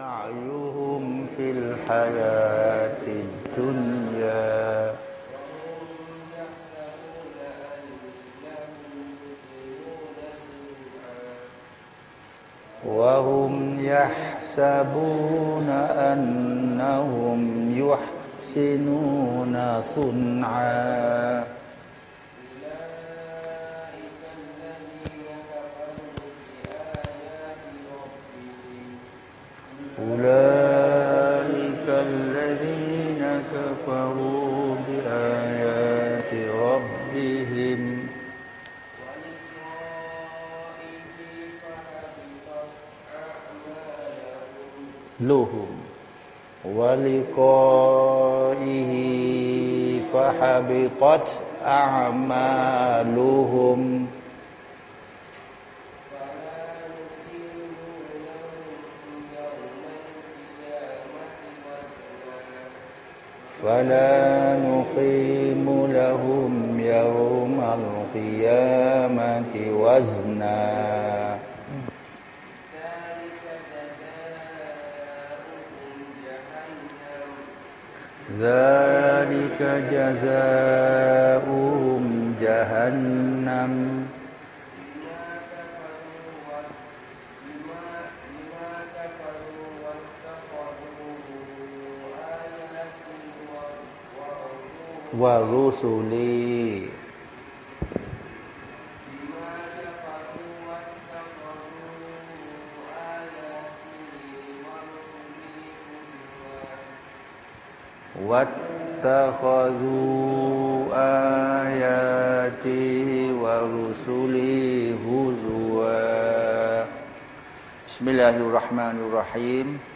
سعيهم في الحياة الدنيا. وهم يحسبون أنهم يحسنون صنعا. أولئك الذين كفروا بآيات ربهم. لهم ولقائه فحبطت أعمالهم. فلا نقيم لهم يوم القيامة وزنا. ذلك جزاؤهم جهنم. ورسلي واتخذوا آياتي ورسلي هزوا. بسم الله الرحمن الرحيم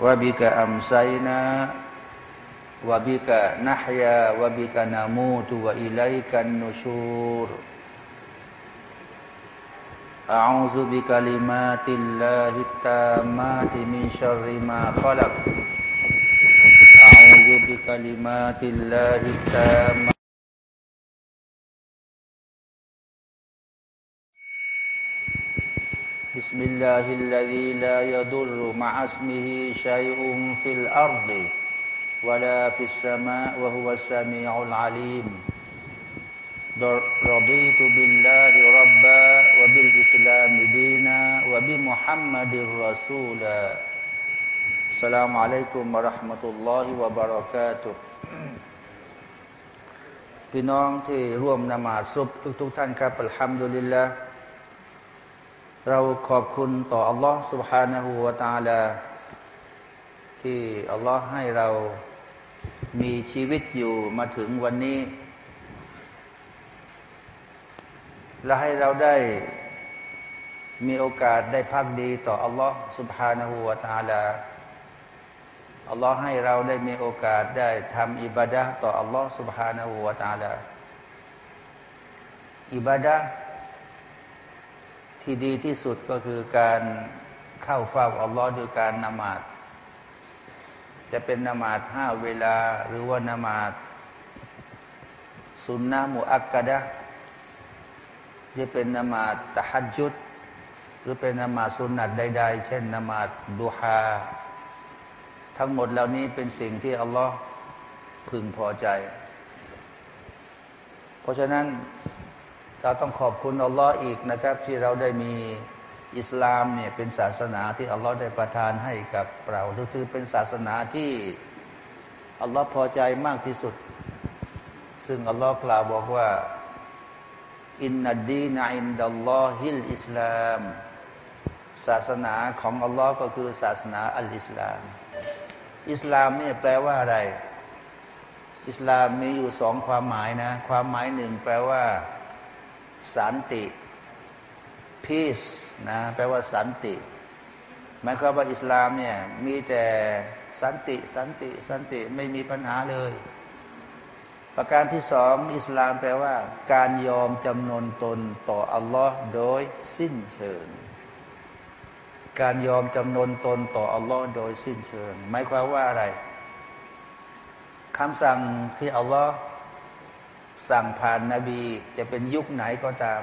وبك أمسينا وبك نحيا وبك نموت وإليك النشور. أعوذ بكلمات الله التامات من شر ما خلق. أعوذ بكلمات الله التامات بسم الله الذي لا يضر مع اسمه شيء في الأرض ولا في السماء وهو السميع العليم رضيت بالله ربا وبالإسلام دينا وبمحمد رسولا السلام عليكم ورحمة الله وبركاته พี่น้องที่ร่วมนมาสุบทุกๆท่านครับอัลฮัมดุลิลลาห์ เราขอบคุณต่ออัลลอฮ์ سبحانه และ تعالى ที่อัลลอฮ์ให้เรามีชีวิตอยู่มาถึงวันนี้ และให้เราได้มีโอกาสได้พักดีต่ออัลลอฮ์ سبحانه และ تعالى อัลลอฮ์ให้เราได้มีโอกาสได้ทำอิบาดะต่ออัลลอฮ์ سبحانه และ تعالى อิบาดะ ที่ดีที่สุดก็คือการเข้าเฝ้าอัลลอฮ์ด้วยการนมาดจะเป็นนมาดห้าเวลาหรือว่านมาดสุนนะมุอักกะดะจะเป็นนมาดตะฮัดจุดหรือเป็นนมาดสุนัตใดๆ เช่นนมาดดูฮาทั้งหมดเหล่านี้เป็นสิ่งที่อัลลอฮ์พึงพอใจ เพราะฉะนั้น เราต้องขอบคุณอัลลอฮ์อีกนะครับ ที่เราได้มีอิสลามเนี่ยเป็นศาสนาที่อัลลอฮ์ได้ประทานให้กับเราคือเป็นศาสนาที่อัลลอฮ์พอใจมากที่สุด ซึ่งอัลลอฮ์กล่าวบอกว่าإن الدين عند الله الإسلام ศาสนาของอัลลอฮ์ก็คือศาสนาอัลอิสลาม อิสลามนี่แปลว่าอะไร อิสลามมีอยู่สองความหมายนะ ความหมายหนึ่งแปลว่า สันติ peace นะแปลว่าสันติหมายความว่าอิสลามเนี่ยมีแต่สันติสันติสันติไม่มีปัญหาเลย ประการที่สองอิสลามแปลว่า การยอมจำนนตนต่ออัลลอฮ์โดยสิ้นเชิงการยอมจำนนตนต่ออัลลอฮ์โดยสิ้นเชิงหมายความว่าอะไรคำสั่งที่อัลลอฮ์ สั่งผ่านนบีจะเป็นยุคไหนก็ตาม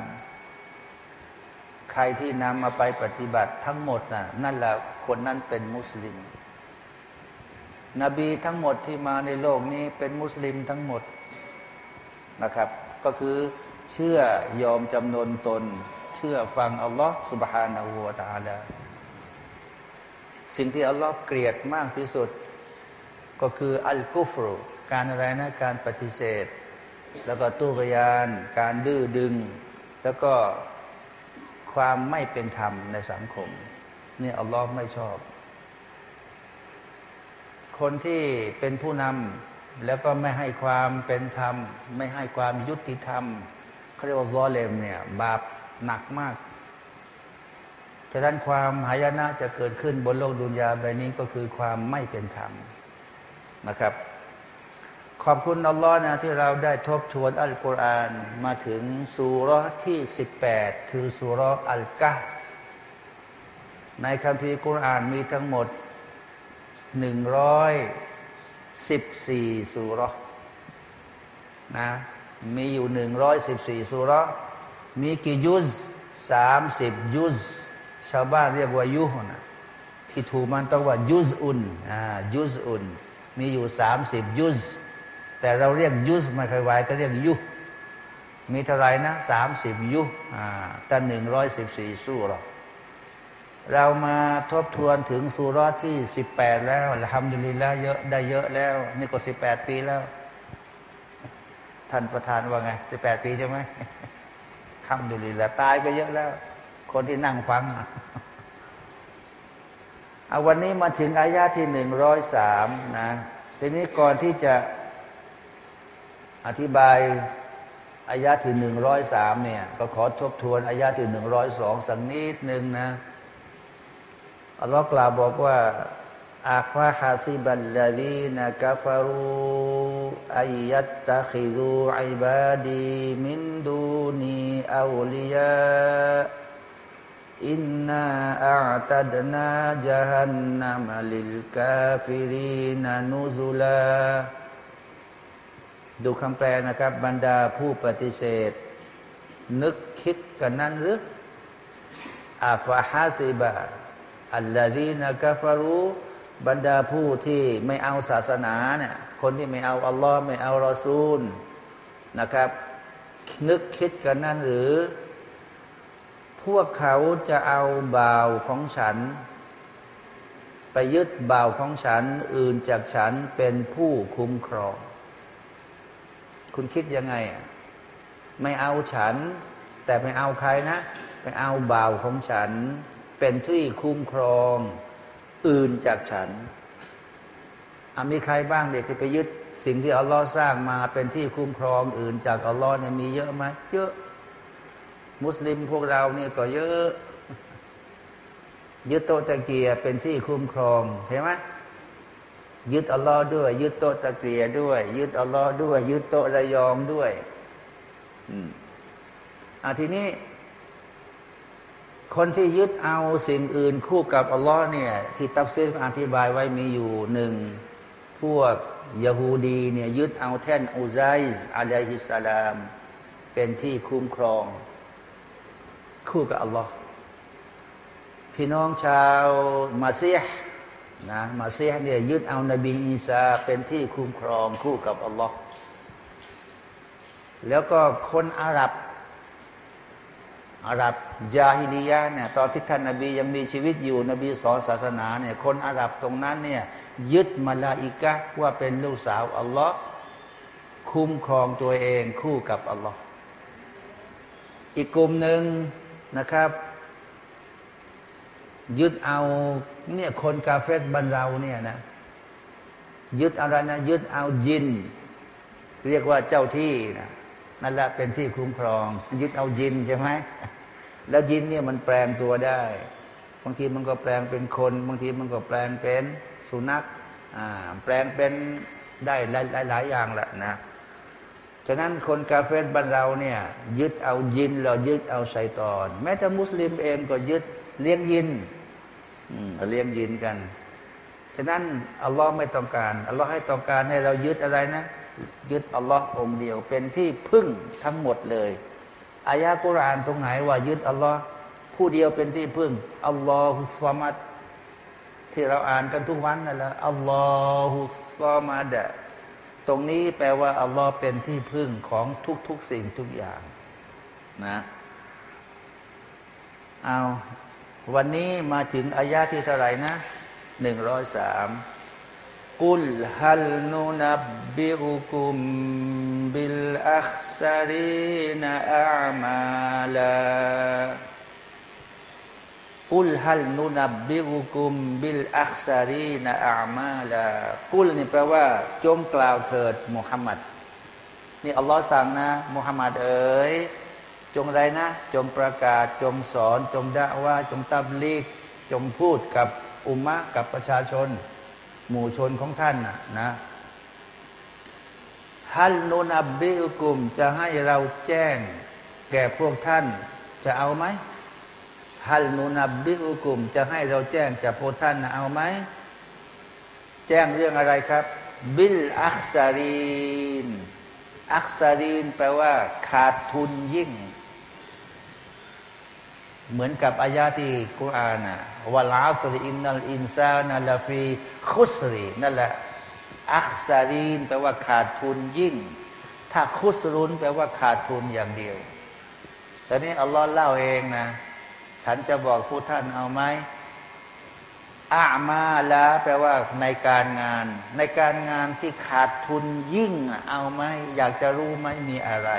ใครที่นำมาไปปฏิบัติทั้งหมดนะ่ะ นั่นแหละคนนั้นเป็นมุสลิม นบีทั้งหมดที่มาในโลกนี้เป็นมุสลิมทั้งหมดนะครับ ก็คือเชื่อยอมจำนนตน เชื่อฟังอัลลอฮ์สุบฮานาหัวตาลาสิ่งที่อัลลอฮ์เกลียดมากที่สุด ก็คืออัลกุฟรุการอะไรนะการปฏิเสธ แล้วก็ตู้กยาน การดื้อดึง แล้วก็ความไม่เป็นธรรมในสังคมนี่อัลลอฮ์ไม่ชอบ คนที่เป็นผู้นำแล้วก็ไม่ให้ความเป็นธรรม ไม่ให้ความยุติธรรมเขาเรียกว่าซอเลมเนี่ย บาปหนักมากฉะนั้นความหายนะจะเกิดขึ้นบนโลกดุนยาใบนี้ก็คือความไม่เป็นธรรมนะครับ ขอบคุณอัลลอฮ์นะที่เราได้ทบทวนอัลกุรอานมาถึงสุรที่สิบแปดคือสุรอัลกะในคัมภีร์กุรอานมีทั้งหมดหนึ่งร้อยสิบสี่สุรนะมีอยู่หนึ่งร้อยสิบสี่สุรมีกี่ยุซสามสิบยุซชาวบ้านเรียกว่ายุฮนะที่ถูกมันต้องว่ายุซอุนอ่ายุซอุน มีอยู่สามสิบยุซ แต่เราเรียกยุสไม่เคยไวก็เรียกยุ มีเท่าไรนะสามสิบยุอ่าแต่หนึ่งร้อยสิบสี่สู้เราเรามาทบทวนถึงสุรที่สิบแปดแล้วทำดีแล้วเยอะได้เยอะแล้ว นี่ก็สิบแปดปีแล้ว ท่านประธานว่าไงสิบแปดปีใช่ไหมทำดีแล้วตายไปเยอะแล้ว คนที่นั่งฟังเอาวันนี้มาถึงอายาที่หนึ่งร้อยสามนะทีนี้ก่อนที่จะ อธิบายอายาที่หนึ่งร้อยสามเนี่ยก็ขอทบทวนอายาที่หนึ่งร้อยสองสักนิดหนึ่งนะอัลลอฮ์กล่าวบอกว่าأفحسب الذين كفروا أن يتخذوا عبادي من دوني أولياء إنا أعتدنا جهنم للكافرين نزلا ดูคำแปลนะครับ บรรดาผู้ปฏิเสธ นึกคิดกันนั้นหรืออาฟาฮาซิบะอัลลอฮีนะกาฟารูบรรดาผู้ที่ไม่เอาศาสนาเนี่ยคนที่ไม่เอาอัลลอฮ์ไม่เอารอซูลนะครับ นึกคิดกันนั้นหรือ พวกเขาจะเอาบ่าวของฉัน ไปยึดบ่าวของฉันอื่นจากฉันเป็นผู้คุ้มครอง คุณคิดยังไง ไม่เอาฉัน แต่ไม่เอาใครนะ ไปเอาบ่าวของฉัน เป็นที่คุ้มครอง อื่นจากฉันมีใครบ้างเด็กที่ไปยึดสิ่งที่อัลลอฮ์สร้างมาเป็นที่คุ้มครองอื่นจากอัลลอฮ์เนี่ยมีเยอะไหมเยอะ มุสลิมพวกเราเนี่ยก็เยอะยึดโตตะเกียเป็นที่คุ้มครองเห็นไหม ยึดอัลลอฮ์ด้วย ยึดโตตะเกียด้วย ยึดอัลลอฮ์ด้วย ยึดโตระยองด้วยอืมอ่าทีนี้ คนที่ยึดเอาสิ่งอื่นคู่กับอัลลอฮ์เนี่ย ที่ตัฟซีรอธิบายไว้มีอยู่หนึ่งพวกยะฮูดีเนี่ยยึดเอาแท่นอูไซส์อะลัยฮิสสลาม เป็นที่คุ้มครอง คู่กับอัลลอฮ์พี่น้องชาวมาเซีย นะมาเซียเนี่ยยึดเอานบีอีสาเป็นที่คุ้มครองคู่กับอัลลอฮ์แล้วก็คนอาหรับ อาหรับยาฮิลียะเนี่ยตอนที่ท่านนบียังมีชีวิตอยู่ นบีสอนศาสนาเนี่ยคนอาหรับตรงนั้นเนี่ยยึดมาลาอิกะว่าเป็นลูกสาวอัลลอฮ์คุ้มครองตัวเองคู่กับอัลลอฮ์อีกกลุ่มหนึ่งนะครับ ยึดเอาเนี่ยคนกาเฟตบันเราเนี่ยนะยึดอะไรนะยึดเอาจิน เรียกว่าเจ้าที่นะนั่นแหละเป็นที่คุ้มครอง ยึดเอาจินใช่ไหมแล้วจินเนี่ยมันแปลงตัวได้ บางทีมันก็แปลงเป็นคน บางทีมันก็แปลงเป็นสุนัขแปลงเป็นได้หลายๆอย่างแหละนะฉะนั้นคนกาเฟรบ้านเราเนี่ย ยึดเอายินเรายึดเอาไซตอน แม้แต่มุสลิมเองก็ยึดเลี้ยงยิน เลี้ยงยินกัน ฉะนั้นอัลลอฮ์ไม่ต้องการอัลลอฮ์ให้ต้องการให้เรายึดอะไรนะ ยึดอัลลอฮ์องเดียวเป็นที่พึ่งทั้งหมดเลยอายะกุรานตรงไหนว่ายึดอัลลอฮ์ผู้เดียวเป็นที่พึ่งอัลลอฮุสมัดที่เราอ่านกันทุกวันนั่นแหละอัลลอฮุสมัดตรงนี้แปลว่าอัลลอฮ์เป็นที่พึ่งของทุก ๆ สิ่งทุกอย่างนะเอา วันนี้มาถึงอายาที่เท่าไหร่นะหนึ่งร้อยสามกุลฮัลนุนับบิอุคุมบิลอัคซารีนอามาลากุลฮัลนุนับบิอุคุมบิลอัคซารีนอามาลากุลนี่แปลว่า จงกล่าวเถิดมุฮัมมัดนี่อัลลอฮ์สั่งนะมุฮัมมัดเอ๋ย จงไรนะ จงประกาศจงสอน จงด่าว่า จงตับลีก จงพูดกับอุมมะกับประชาชน หมู่ชนของท่านนะนะฮัลโนนับบิอุกุมจะให้เราแจ้ง แก่พวกท่าน จะเอาไหมهل ننبئكم จะให้เราแจ้งจากพวกท่านนะเอาไหมแจ้งเรื่องอะไรครับ بالأخسرين أخسرين แปลว่า ขาดทุนยิ่ง เหมือนกับอายาที่กุรอานะوالعصر إن الإنسان لفي خسر นั่นแหละอักซารีนแปลว่าขาดทุนยิ่ง ถ้าคุสรุนแปลว่าขาดทุนอย่างเดียวแต่นี้อัลลอฮ์เล่าเองนะ ฉันจะบอกผู้ท่านเอาไหมอามาลาแปลว่าในการงาน ในการงานที่ขาดทุนยิ่งเอาไหมอยากจะรู้ไหมมีอะไร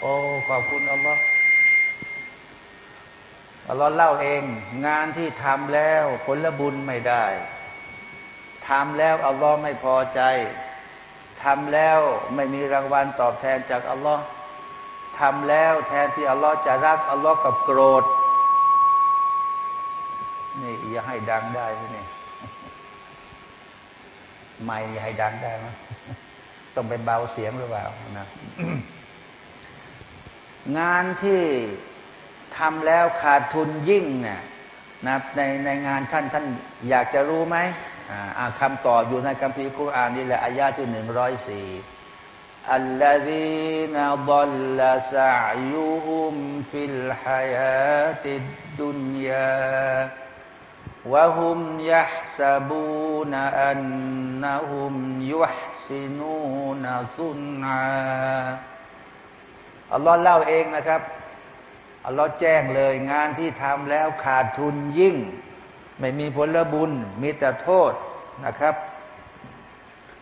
โอ้ขอบคุณอัลลอฮ์ อัลลอฮ์เล่าเอง งานที่ทำแล้วผลบุญไม่ได้ทำแล้วอัลลอฮ์ไม่พอใจทำแล้วไม่มีรางวัลตอบแทนจากอัลลอฮ์ทำแล้วแทนที่อัลลอฮ์จะรักอัลลอฮ์กับโกรธ นี่อย่าให้ดังได้ที่นี่ไม่อย่าให้ดังได้ไหมต้องไปเบาเสียงหรือเปล่านะงานที่ ทำแล้วขาดทุนยิ่งเนี่ยนะในในงานท่านท่านอยากจะรู้ไหมอ่าคำตอบอยู่ในคัมภีร์กุรานนี่แหละอายาที่หนึ่งร้อยสี่อัลลอฮีนาดัลลาซายุฮุมฟิลฮายาติดดุนยาวะฮุมยัฮซาบูนอันนะฮุมยุฮซินูนซุนอาอัลลอฮ์เล่าเองนะครับ อัลลอฮ์แจ้งเลย งานที่ทำแล้วขาดทุนยิ่ง ไม่มีผลบุญ มีแต่โทษนะครับ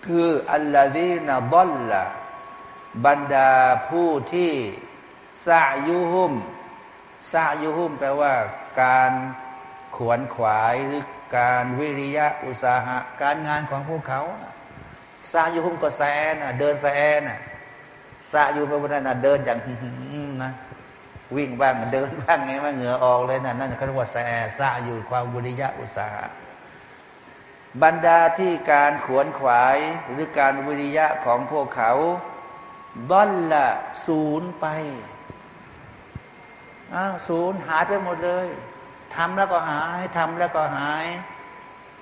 คืออัลลอฮีนาบอลละบรรดาผู้ที่ซายุฮุมซายุฮุมแปลว่าการขวนขวายหรือการวิริยะอุตสาหะ การงานของพวกเขาซายุฮุมก็แซนะเดินแซนะซาอยู่ไปบนนั้นเดินอย่างนะ วิ่งบ้างเดินบ้างไงว่าเหงื่อออกเลยนะนั่นเขาเรียกว่าแซ่ซาอยู่ความวิริยะอุตสาหะบรรดาที่การขวนขวายหรือการวิริยะของพวกเขาบ้อนละศูนย์ไปอ้าวศูนย์หายไปหมดเลยทำแล้วก็หายทำแล้วก็หาย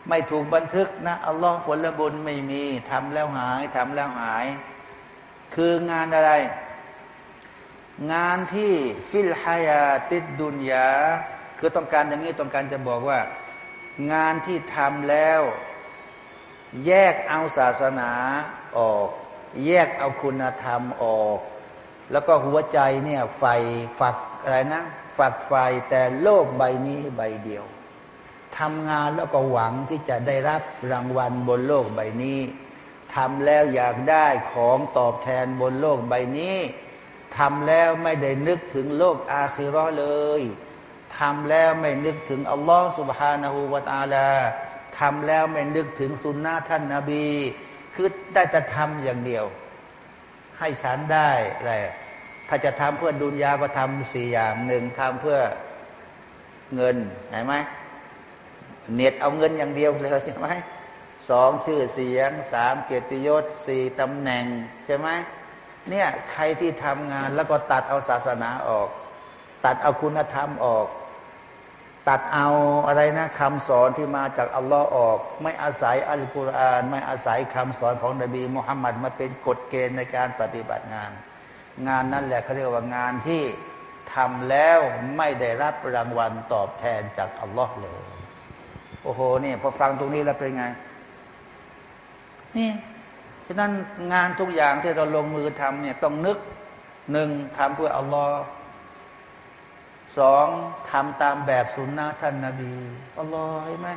ไม่ถูกบันทึกนะอัลลอฮ์ผลบุญไม่มีทำแล้วหายทำแล้วหาย คืองานอะไร งานที่ฟิลฮายาติดดุนยาคือต้องการอย่างนี้ต้องการจะบอกว่า งานที่ทำแล้ว แยกเอาศาสนาออก แยกเอาคุณธรรมออก แล้วก็หัวใจเนี่ยไฟฝักอะไรนะฝักไฟแต่โลกใบนี้ใบเดียวทำงานแล้วก็หวังที่จะได้รับรางวัลบนโลกใบนี้ทำแล้วอยากได้ของตอบแทนบนโลกใบนี้ ทำแล้วไม่ได้นึกถึงโลกอาคิรอเลยทำแล้วไม่นึกถึงอัลลอฮ์สุบฮานาหูวาตาลาทำแล้วไม่นึกถึงสุนนะท่านนาบี คือได้จะทำอย่างเดียว ให้ฉันได้อะไรถ้าจะทำเพื่อดุนยาก็ทำสี่อย่างหนึ่งทำเพื่อเงินเห็นไหมเน็ตเอาเงินอย่างเดียวเลยใช่ไหมสองชื่อเสียงสามเกียรติยศสี่ตำแหน่งใช่ไหม เนี่ยใครที่ทำงานแล้วก็ตัดเอาศาสนาออก ตัดเอาคุณธรรมออก ตัดเอาอะไรนะคำสอนที่มาจากอัลลอฮ์ออก ไม่อาศัยอัลกุรอาน ไม่อาศัยคำสอนของนบีมุฮัมมัดมาเป็นกฎเกณฑ์ในการปฏิบัติงาน งานนั่นแหละเขาเรียกว่างานที่ทำแล้วไม่ได้รับรางวัลตอบแทนจากอัลลอฮ์เลย โอ้โหนี่พอฟังตรงนี้แล้วเป็นไงนี่ ฉะนั้นงานทุกอย่างที่เราลงมือทำเนี่ยต้องนึกหนึ่งทำเพื่ออัลลอฮ์สองทำตามแบบสุนนะท่านนาบีอัลลอฮ์เห็นไหม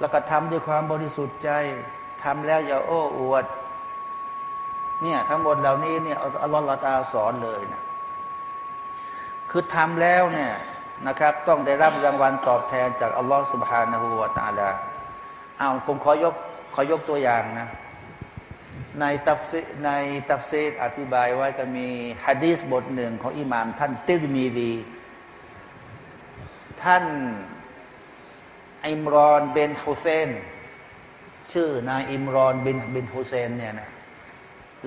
แล้วก็ทำด้วยความบริสุทธิ์ใจทำแล้วอย่าโอ้อวด เนี่ยทั้งหมดเหล่านี้เนี่ยอัลลอฮ์ละตาสอนเลยนะคือทำแล้วเนี่ยนะครับ ต้องได้รับรางวัลตอบแทนจากอัลลอฮ์สุบฮานะฮูวาตาลาเอาผมขอยกขอยกตัวอย่างนะ ในตับซีในตับซีอธิบายไว้ก็มีฮะดีษบทหนึ่งของอิหม่าม ท่านติรมีดี ท่านอิมรอนเบนฮุเซน ชื่อนายอิมรอนเบนเบนฮุเซนเนี่ยนะ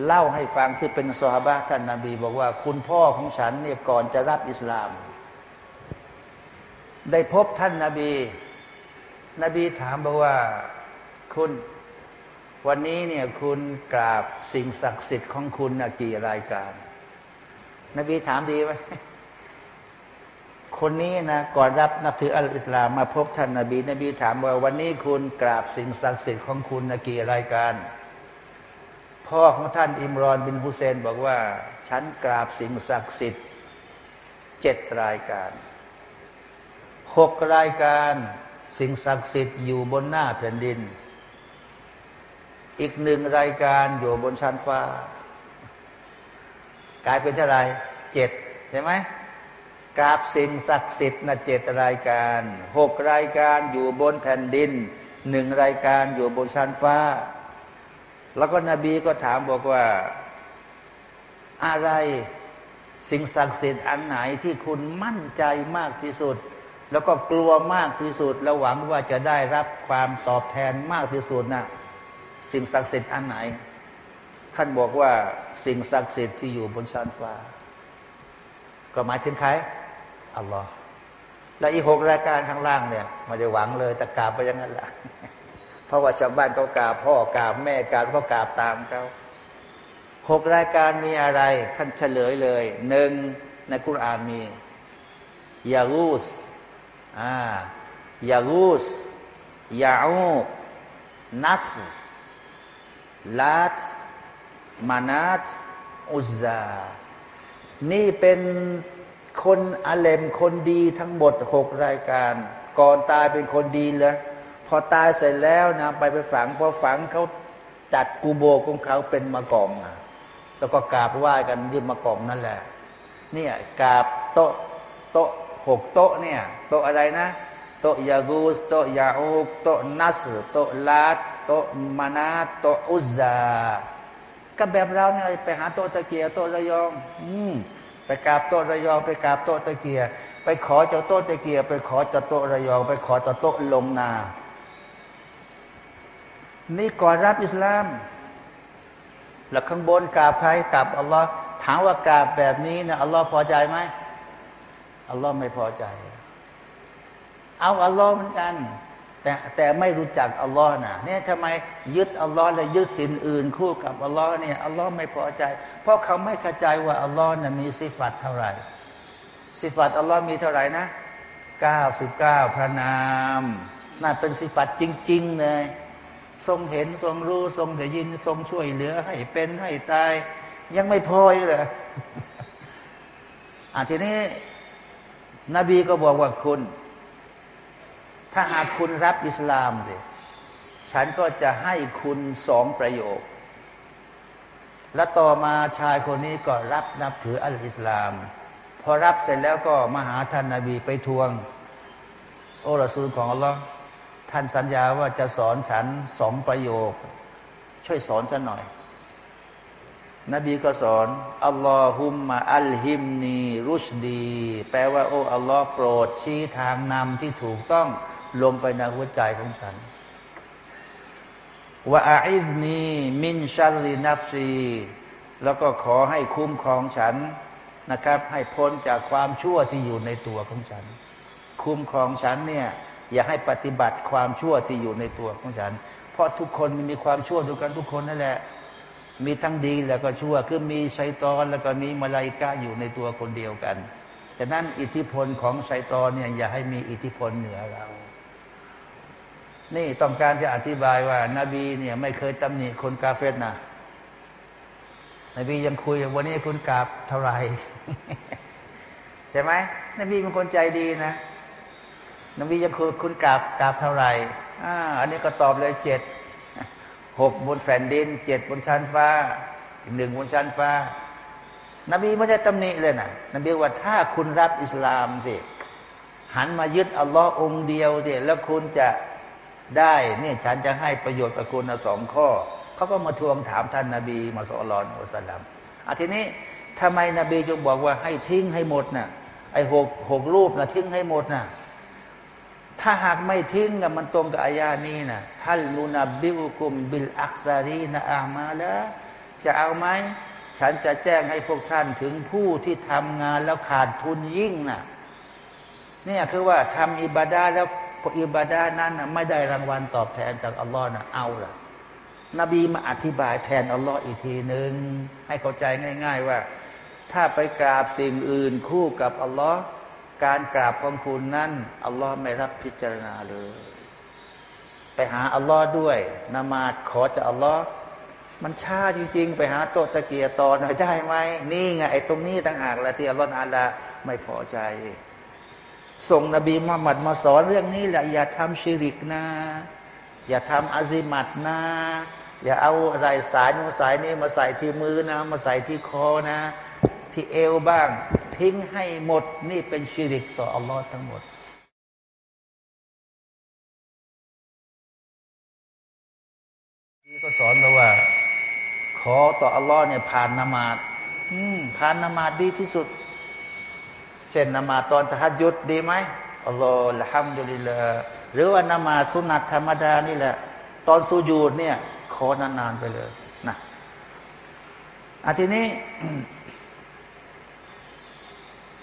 เล่าให้ฟังซึ่งเป็นสฮาบะท่านนาบี บอกว่า คุณพ่อของฉันเนี่ยก่อนจะรับอิสลาม ได้พบท่านนาบี นบีถามบอกว่าคุณ วันนี้เนี่ยคุณกราบสิ่งศักดิ์สิทธิ์ของคุณนะกี่รายการ นบีถามดีไหมคนนี้นะก่อนรับนับถืออัลอิสลามมาพบท่านนาบี นบีถามว่าวันนี้คุณกราบสิ่งศักดิ์สิทธิ์ของคุณนะกี่รายการ พ่อของท่านอิมรอนบินฮุเซนบอกว่า ฉันกราบสิ่งศักดิ์สิทธิ์เจ็ดรายการหกรายการ สิ่งศักดิ์สิทธิ์อยู่บนหน้าแผ่นดิน อีกหนึ่งรายการอยู่บนชั้นฟ้า กลายเป็นเท่าไรเจ็ดใช่ไหมกราบสิ่งศักดิ์สิทธิ์นะเจ็ดรายการหกรายการอยู่บนแผ่นดินหนึ่งรายการอยู่บนชั้นฟ้า แล้วก็นบีก็ถามบอกว่า อะไรสิ่งศักดิ์สิทธิ์อันไหนที่คุณมั่นใจมากที่สุด แล้วก็กลัวมากที่สุด แล้วหวังว่าจะได้รับความตอบแทนมากที่สุดนะ่ะ สิ่งศักดิ์สิทธิ์อันไหน ท่านบอกว่าสิ่งศักดิ์สิทธิ์ที่อยู่บนชั้นฟ้า ก็หมายถึงใครอัลลอฮ์และอีกหกรายการข้างล่างเนี่ยมันจะหวังเลยแต่กราบไปอย่างนั้นแหละเพราะว่าชาวบ้านเขากราบพ่อกราบแม่กราบเขากราบตามเขาหกรายการมีอะไร ท่านเฉลยเลยหนึ่งในคุรานมียากูสอ่ายากูสยาอูนัส ลาตมานาตอุซา นี่เป็นคนอาเลมคนดีทั้งหมดหกรายการ ก่อนตายเป็นคนดีเลยพอตายเสร็จแล้วนะไปไปฝัง พอฝังเขาจัดกูโบของเขาเป็นมากองอะแล้วก็กราบไหว้กันยืมมากองนั่นแหละ เนี่ยกราบโต๊ะโต๊ะหกโต๊ะเนี่ยโต๊ะอะไรนะโต๊ะยากูสโต๊ะยาอูกโต๊ะนัสโต๊ะลาต โตมานาโตอุซาก็แบบเราเนี่ยไปหาโตตะเกียโตระยอง อืมไปกราบโตระยอง ไปกราบโตตะเกียไปขอเจ้าโตตะเกียไปขอเจ้าโตระยอง ไปขอเจ้าโตลงนา นี่ก่อนรับอิสลามแล้วข้างบนกราบใครกราบอัลลอฮ์ถามว่ากราบแบบนี้นะอัลลอฮ์พอใจไหมอัลลอฮ์ไม่พอใจ เอาอัลลอฮ์เหมือนกัน แต่แต่ไม่รู้จักอัลลอฮ์นะเนี่ยทำไมยึดอัลลอฮ์และยึดสิ่งอื่นคู่กับอัลลอฮ์เนี่ยอัลลอฮ์ไม่พอใจ เพราะเขาไม่เข้าใจว่าอัลลอฮ์น่ะมีสิฟัตเท่าไหร่สิฟัตอัลลอฮ์มีเท่าไหร่นะเก้าสิบเก้าพระนามน่าเป็นสิฟัตจริง ๆ เลย ทรงเห็นทรงรู้ทรงได้ยินทรงช่วยเหลือ ให้เป็นให้ตาย ยังไม่พอเลยอะทีนี้ นบีก็บอกว่าคุณ ถ้าหากคุณรับอิสลามสิฉันก็จะให้คุณสองประโยค และต่อมาชายคนนี้ก็รับนับถืออัลอิสลาม พอรับเสร็จแล้วก็มาหาท่านนาบีไปทวง โอระซูลของอัลลอฮ์ท่านสัญญาว่าจะสอนฉันสองประโยค ช่วยสอนฉันหน่อย นบีก็สอนอัลลอฮุมมาอัลฮิมนีรุชดี แปลว่า โอ้อัลลอฮ์โปรดชี้ทางนำที่ถูกต้อง ลงไปในหัวใจของฉันว่าอาอิสนีมินชัลลีนับซีแล้วก็ขอให้คุ้มครองฉันนะครับ ให้พ้นจากความชั่วที่อยู่ในตัวของฉัน คุ้มครองฉันเนี่ย อย่าให้ปฏิบัติความชั่วที่อยู่ในตัวของฉัน เพราะทุกคนมีความชั่วด้วยกันทุกคนนั่นแหละ มีทั้งดีแล้วก็ชั่วคือมีไซตอนแล้วก็มีมาลายกาอยู่ในตัวคนเดียวกันฉะนั้นอิทธิพลของไซตอนเนี่ยอย่าให้มีอิทธิพลเหนือเรา นี่ต้องการจะอธิบายว่านาบีเนี่ยไม่เคยตำหนิคนกาเฟตนะนบียังคุยวันนี้คุณกราบเท่าไหร่ใช่ไหมนบีเป็นคนใจดีนะ นบียังคุยคุณกราบกราบเท่าไหร่อ่าอันนี้ก็ตอบเลยเจ็ดหกบนแผ่นดินเจ็ดบนชั้นฟ้าอีกหนึ่งบนชั้นฟ้า นบีไม่ได้ตำหนิเลยนะนบีว่าถ้าคุณรับอิสลามสิหันมายึดอัลลอฮ์องเดียวสิแล้วคุณจะ ได้เนี่ยฉันจะให้ประโยชน์กับคุณสองข้อเขาก็มาทวงถามท่านนาบีصلى الله عليه وسلم อาทีนี้ทำไมนบีจึงบอกว่าให้ทิ้งให้หมดนะ่ะไอ้หกหกรูปนะทิ้งให้หมดนะ่ะถ้าหากไม่ทิ้งนะมันตรงกับอายานี้นะهل ننبئكم بالأخسرين أعمالا จะเอาไหมฉันจะแจ้งให้พวกท่านถึงผู้ที่ทำงานแล้วขาดทุนยิ่งนะ่ะเนี่ยคือว่าทำอิบาดาแล้ว พอิบาดานั้นนะไม่ได้รางวัลตอบแทนจากอัลลอฮ์นะเอาล่ะนบีมาอธิบายแทนอัลลอฮ์อีกทีหนึ่งให้เข้าใจง่าย ๆ ว่า ถ้าไปกราบสิ่งอื่นคู่กับอัลลอฮ์การกราบของคุณนั้นอัลลอฮ์ไม่รับพิจารณาเลย ไปหาอัลลอฮ์ด้วยนมาดขอจากอัลลอฮ์มันช้าจริง ๆ ไปหาโตตะเกียตอหน่อยได้ไหมนี่ไงไอ้ตรงนี้ต่างหากละที่อัลลอฮ์อาลาไม่พอใจ ส่งนบีมุฮัมมัดมาสอนเรื่องนี้แหละอย่าทำชิริกนะ อย่าทำอาซิมัดนะ อย่าเอาอะไรสายนู้สายนี้มาใส่ที่มือนะ มาใส่ที่คอนะ ที่เอวบ้าง ทิ้งให้หมดนี่เป็นชิริกต่ออัลลอฮ์ทั้งหมดนี่ก็สอนเราว่า ขอต่ออัลลอฮ์เนี่ยผ่านนมาดผ่านนมาดดีที่สุด ช่นนมาตอนตะฮัดยุดดีไหมอัลลอฮ์ละฮัมดุลิลลาห์หรือว่านมาสุนัตธรรมดานี่แหละ ตอนสูญูดเนี่ย ขอนานๆไปเลยนะอาทีนี้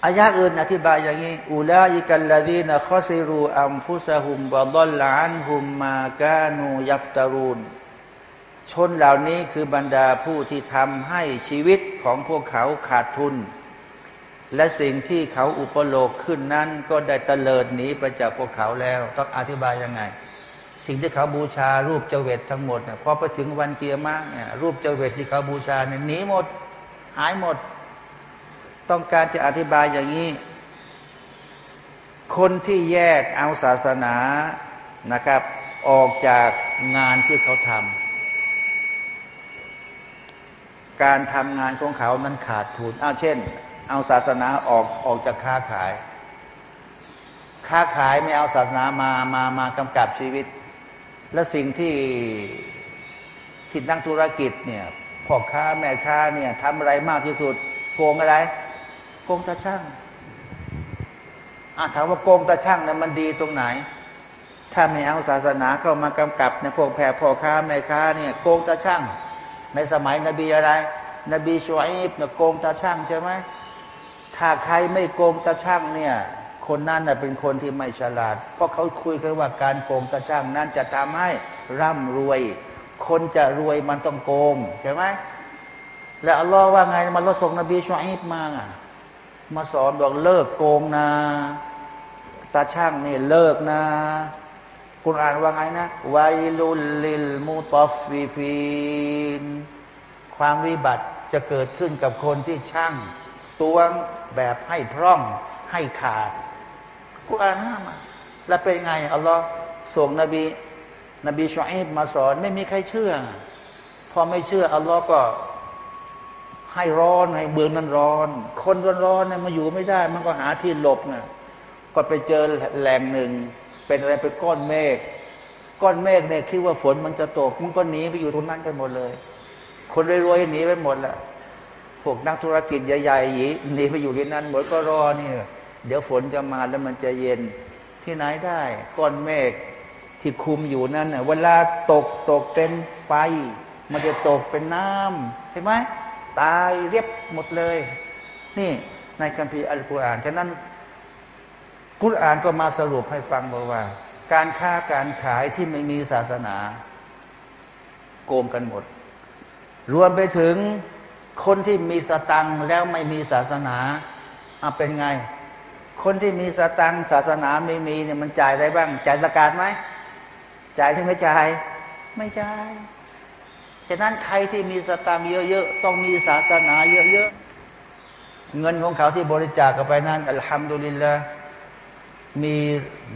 อายะอื่นอธิบายอย่างนี้อุลาอิกัลลาดีนะข้อซิรูอัมฟุสฮุมบะดลลานฮุมมากานูยัฟตารูนชนเหล่านี้คือบรรดาผู้ที่ทำให้ชีวิตของพวกเขาขาดทุน และสิ่งที่เขาอุปโลกขึ้นนั้น ก็ได้เตลิดหนีไปจากพวกเขาแล้วต้องอธิบายยังไง สิ่งที่เขาบูชารูปเจเวตทั้งหมดเนี่ยพอไปถึงวันเกียร์มากเนี่ยรูปเจเวตที่เขาบูชาเนี่ยหนีหมด หายหมด ต้องการจะอธิบายอย่างนี้ คนที่แยกเอาศาสนานะครับ ออกจากงานที่เขาทำการทำงานของเขานั้นขาดทุนอ้าวเช่น เอาศาสนาออกออกจากค้าขาย ค้าขายไม่เอาศาสนามามามากำกับชีวิต และสิ่งที่ที่นักธุรกิจเนี่ยพ่อค้าแม่ค้าเนี่ยทำอะไรมากที่สุด โกงอะไร โกงตาช่างอะถามว่าโกงตาช่างเนี่ยมันดีตรงไหน ถ้าไม่เอาศาสนาเข้ามากำกับในพวกแผ่พ่อค้าแม่ค้าเนี่ยโกงตาช่าง ในสมัยนบีอะไร นบีชวอิบเนี่ยโกงตาช่างใช่ไหม ถ้าใครไม่โกงตาช่างเนี่ย คนนั้นน่ะเป็นคนที่ไม่ฉลาด เพราะเขาคุยกันว่าการโกงตาช่างนั้นจะทำให้ร่ำรวย คนจะรวยมันต้องโกงใช่ไหมแล้วอัลลอฮ์ว่าไงมันเราส่งนบีชอิบมามาสอนบอกเลิกโกงนะตาช่างนี่เลิกนะคุณอ่านว่าไงนะไวลุลลิลมูตอฟฟีฟีน ความวิบัติจะเกิดขึ้นกับคนที่ช่าง ตวงแบบให้พร่องให้ขาดกุรอานห้ามแล้วเป็นไงอัลลอฮ์ส่งนบี นบีชอิบมาสอน ไม่มีใครเชื่อ พอไม่เชื่ออัลลอฮ์ก็ให้ร้อนให้เบืองนั้นร้อน คนร้อนร้อนเนี่ยมาอยู่ไม่ได้ มันก็หาที่หลบไงก็ไปเจอแหล่งหนึ่ง เป็นอะไรเป็นก้อนเมฆก้อนเมฆเนี่ยคิดว่าฝนมันจะตก มันก็หนีไปอยู่ตรงนั้นกันหมดเลย คนรวยๆหนีไปหมดแหละ พวกนักธุรกิจใหญ่ๆหนีไปอยู่ที่นั่นหมดก็รอนี่เดี๋ยวฝนจะมาแล้วมันจะเย็น ที่ไหนได้ก้อนเมฆที่คุมอยู่นั้นเวลาตกตกเป็นไฟ มันจะตกเป็นน้ำเห็นไหมตายเรียบหมดเลย นี่ในคัมภีร์อัลกุรอานฉะนั้นกุรอานก็มาสรุปให้ฟังบอกว่า การค้าการขายที่ไม่มีศาสนา โกงกันหมด รวมไปถึง คนที่มีสตังแล้วไม่มีศาสนาเป็นไง คนที่มีสตังศาสนาไม่มีเนี่ยมันจ่ายได้บ้าง จ่ายสกาดไหมจ่ายที่ไม่จ่าย ไม่จ่ายฉะนั้นใครที่มีสตังเยอะๆต้องมีศาสนาเยอะๆเงินของเขาที่บริจาคกันไปนั้นอัลฮัมดุลิลละมี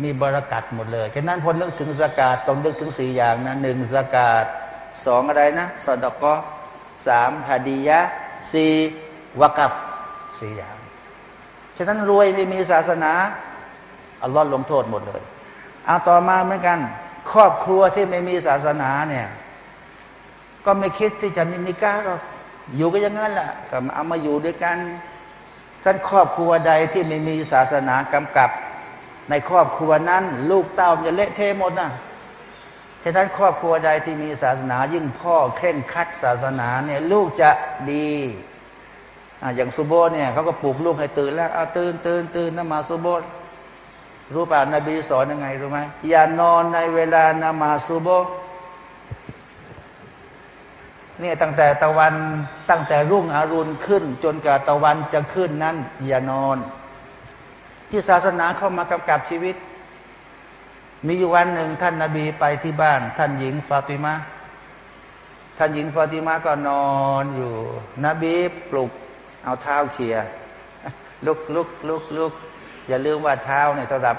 มีบรากัดหมดเลยฉะนั้นพอนึกถึงสกาดต้องนึกถึงสี่อย่างนะหนึ่งสกาดสองอะไรนะสอดก็ สามฮดียะสี่วกัฟสี่อย่าง ฉะนั้นรวยไม่มีศาสนาอัลลอฮ์ลงโทษหมดเลย เอาต่อมาเหมือนกัน ครอบครัวที่ไม่มีศาสนาเนี่ย ก็ไม่คิดที่จะนิกาหรอกอยู่ก็อย่างนั้นแหละก็เอามาอยู่ด้วยกันท่านครอบครัวใดที่ไม่มีศาสนากำกับ ในครอบครัวนั้น ลูกเต้าจะเละเทะหมดนะ ฉะนั้นครอบครัวใดที่มีศาสนา ยิ่งพ่อเข่งคัดศาสนาเนี่ยลูกจะดีอย่างซูโบเนี่ยเขาก็ปลุกลูกให้ตื่นแล้วเอาตื่นตื่นตื่นนมาซูโบรู้ป่ะนบีสอนยังไงรู้ไหมอย่านอนในเวลานมาซูโบเนี่ยตั้งแต่ตะวันตั้งแต่รุ่งอรุณขึ้น จนกว่าตะวันจะขึ้นนั้น อย่านอน ที่ศาสนาเข้ามากำกับชีวิต มีอยู่วันหนึ่งท่านนาบีไปที่บ้าน ท่านหญิงฟาติมาท่านหญิงฟาติมาก็นอนอยู่ นบีปลุก เอาเท้าเขี่ยลุกลุกลุกลุกอย่าลืมว่าเท้าเนี่ยสำหรับ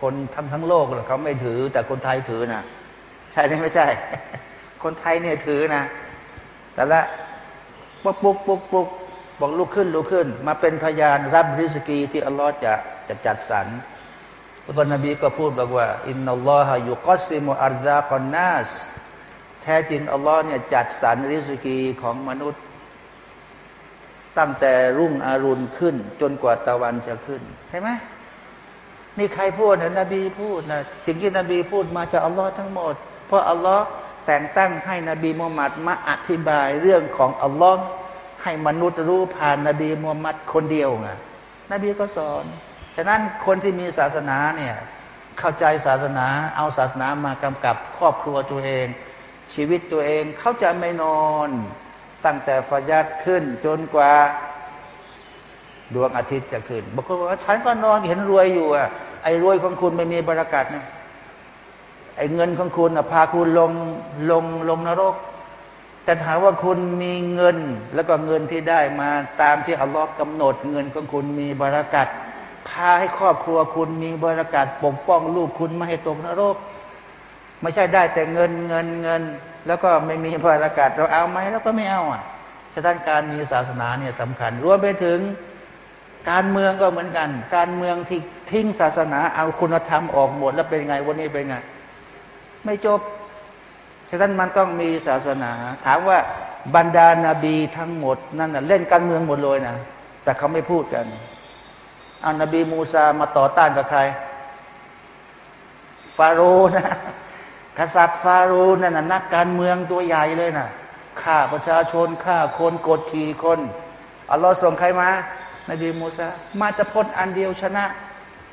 คนทั้งทั้งโลกเขาไม่ถือ แต่คนไทยถือนะใช่ไหมไม่ใช่ คนไทยเนี่ยถือนะ แต่ละปุ๊กปุ๊กปุ๊กปุ๊กบอกลุกขึ้นลุกขึ้น มาเป็นพยานรับริสกีที่อัลลอฮ์จะจะจัดสรร แล้วนบีก็พูดบอกว่า อินนัลลอฮฺยุกอซิมุอัลซาคอนนัสแท้จริงอัลลอฮ์เนี่ยจัดสรรริสกีของมนุษย์ ตั้งแต่รุ่งอรุณขึ้น จนกว่าตะวันจะขึ้นเห็นไหมนี่ใครพูดนะนบีพูดนะสิ่งที่นบีพูดมาจากอัลลอฮ์ทั้งหมด เพราะอัลลอฮ์แต่งตั้งให้นบีมุฮัมมัดมาอธิบายเรื่องของอัลลอฮ์ให้มนุษย์รู้ผ่านนบีมุฮัมมัดคนเดียวไงนบีก็สอน ฉะนั้นคนที่มีศาสนาเนี่ยเข้าใจศาสนา เอาศาสนามากำกับครอบครัวตัวเอง ชีวิตตัวเองเขาจะไม่นอนตั้งแต่ฟยัดขึ้นจนกว่าดวงอาทิตย์จะขึ้นบางคนบอกว่าฉันก็นอนเห็นรวยอยู่อะไอ้รวยของคุณไม่มีบรารักัดนะไอ้เงินของคุณพาคุณลงลงลงนรก แต่ถามว่าคุณมีเงิน แล้วก็เงินที่ได้มาตามที่อัลลอฮ์กำหนด เงินของคุณมีบรารักัด พาให้ครอบครัวคุณมีบรารักัดปกป้องลูกคุณไม่ให้ตกนรก ไม่ใช่ได้แต่เงินเงินเงิน แล้วก็ไม่มีบรรยากาศเราเอาไหมแล้วก็ไม่เอาอะฉะนั้นการมีศาสนาเนี่ยสำคัญ รวมไปถึงการเมืองก็เหมือนกัน การเมืองที่ทิ้งศาสนาเอาคุณธรรมออกหมดแล้วเป็นไงวันนี้เป็นไง ไม่จบฉะนั้นมันต้องมีศาสนา ถามว่าบรรดานาบีทั้งหมดนั่นนะเล่นการเมืองหมดเลยนะแต่เขาไม่พูดกัน อานาบีมูซามาต่อต้านกับใคร ฟาโรนะ กษัตริย์ฟาโรนั่นนักการเมืองตัวใหญ่เลยนะฆ่าประชาชนฆ่าคนกดขี่คนอัลลอฮ์ส่งใครมานบีมูซามาจะพ้นอันเดียวชนะ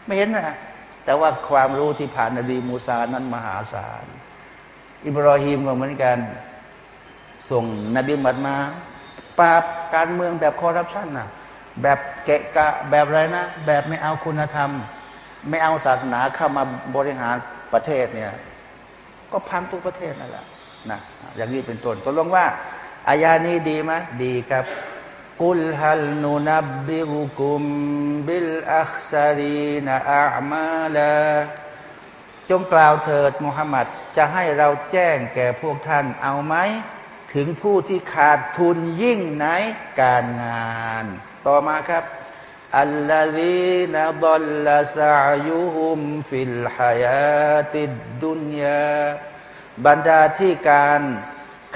ไม่เห็นนะแต่ว่าความรู้ที่ผ่านนบีมูซานั้นมหาศาล อิบราฮิมก็เหมือนกัน ส่งนบีมัดมา ปราบการเมืองแบบคอร์รัปชันน่ะ แบบเกะกะแบบอะไรนะ แบบไม่เอาคุณธรรม ไม่เอาศาสนาเข้ามาบริหารประเทศเนี่ย ก็พังทุกประเทศนั่นแหละนะอย่างนี้เป็นต้นตกลงว่าอายานี้ดีไหมดีครับกุลฮัลนุนับบิรุกุมบิลอัคซารีนอามาลาจงกล่าวเถิดมุฮัมมัดจะให้เราแจ้งแก่พวกท่านเอาไหม ถึงผู้ที่ขาดทุนยิ่งในการงาน ต่อมาครับอัลลฮีนดัลลซายุฮุมฟิลฮายาติดดุนยาบรรดาที่การ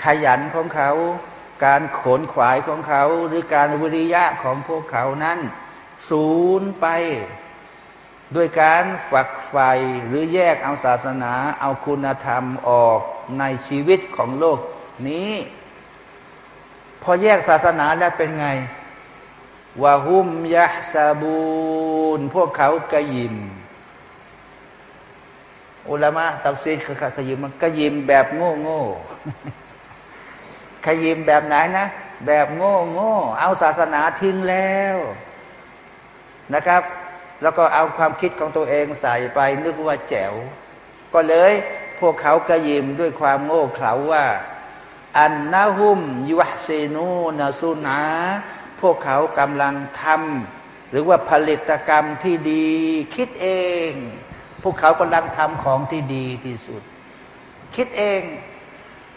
ขยันของเขา การขนขวายของเขา หรือการวิริยะของพวกเขานั้นศูนย์ไปด้วยการฝักใฝ่หรือแยกเอาศาสนา เอาคุณธรรมออกในชีวิตของโลกนี้ พอแยกศาสนาแล้วเป็นไง วะฮุมยะซาบูนพวกเขากะยิม อุลามะตับซีดคือกะยิมมันกะยิมแบบโง่โง่ขยิมแบบไหนนะ แบบโง่โง่เอาศาสนาทิ้งแล้วนะครับ แล้วก็เอาความคิดของตัวเองใส่ไปนึกว่าแจ๋ว ก็เลยพวกเขากระยิมด้วยความโง่เขลาว่า อันนาหุมยุฮเซนูนาซุนา พวกเขากำลังทำหรือว่าผลิตกรรมที่ดี คิดเอง พวกเขากำลังทำของที่ดีที่สุด คิดเอง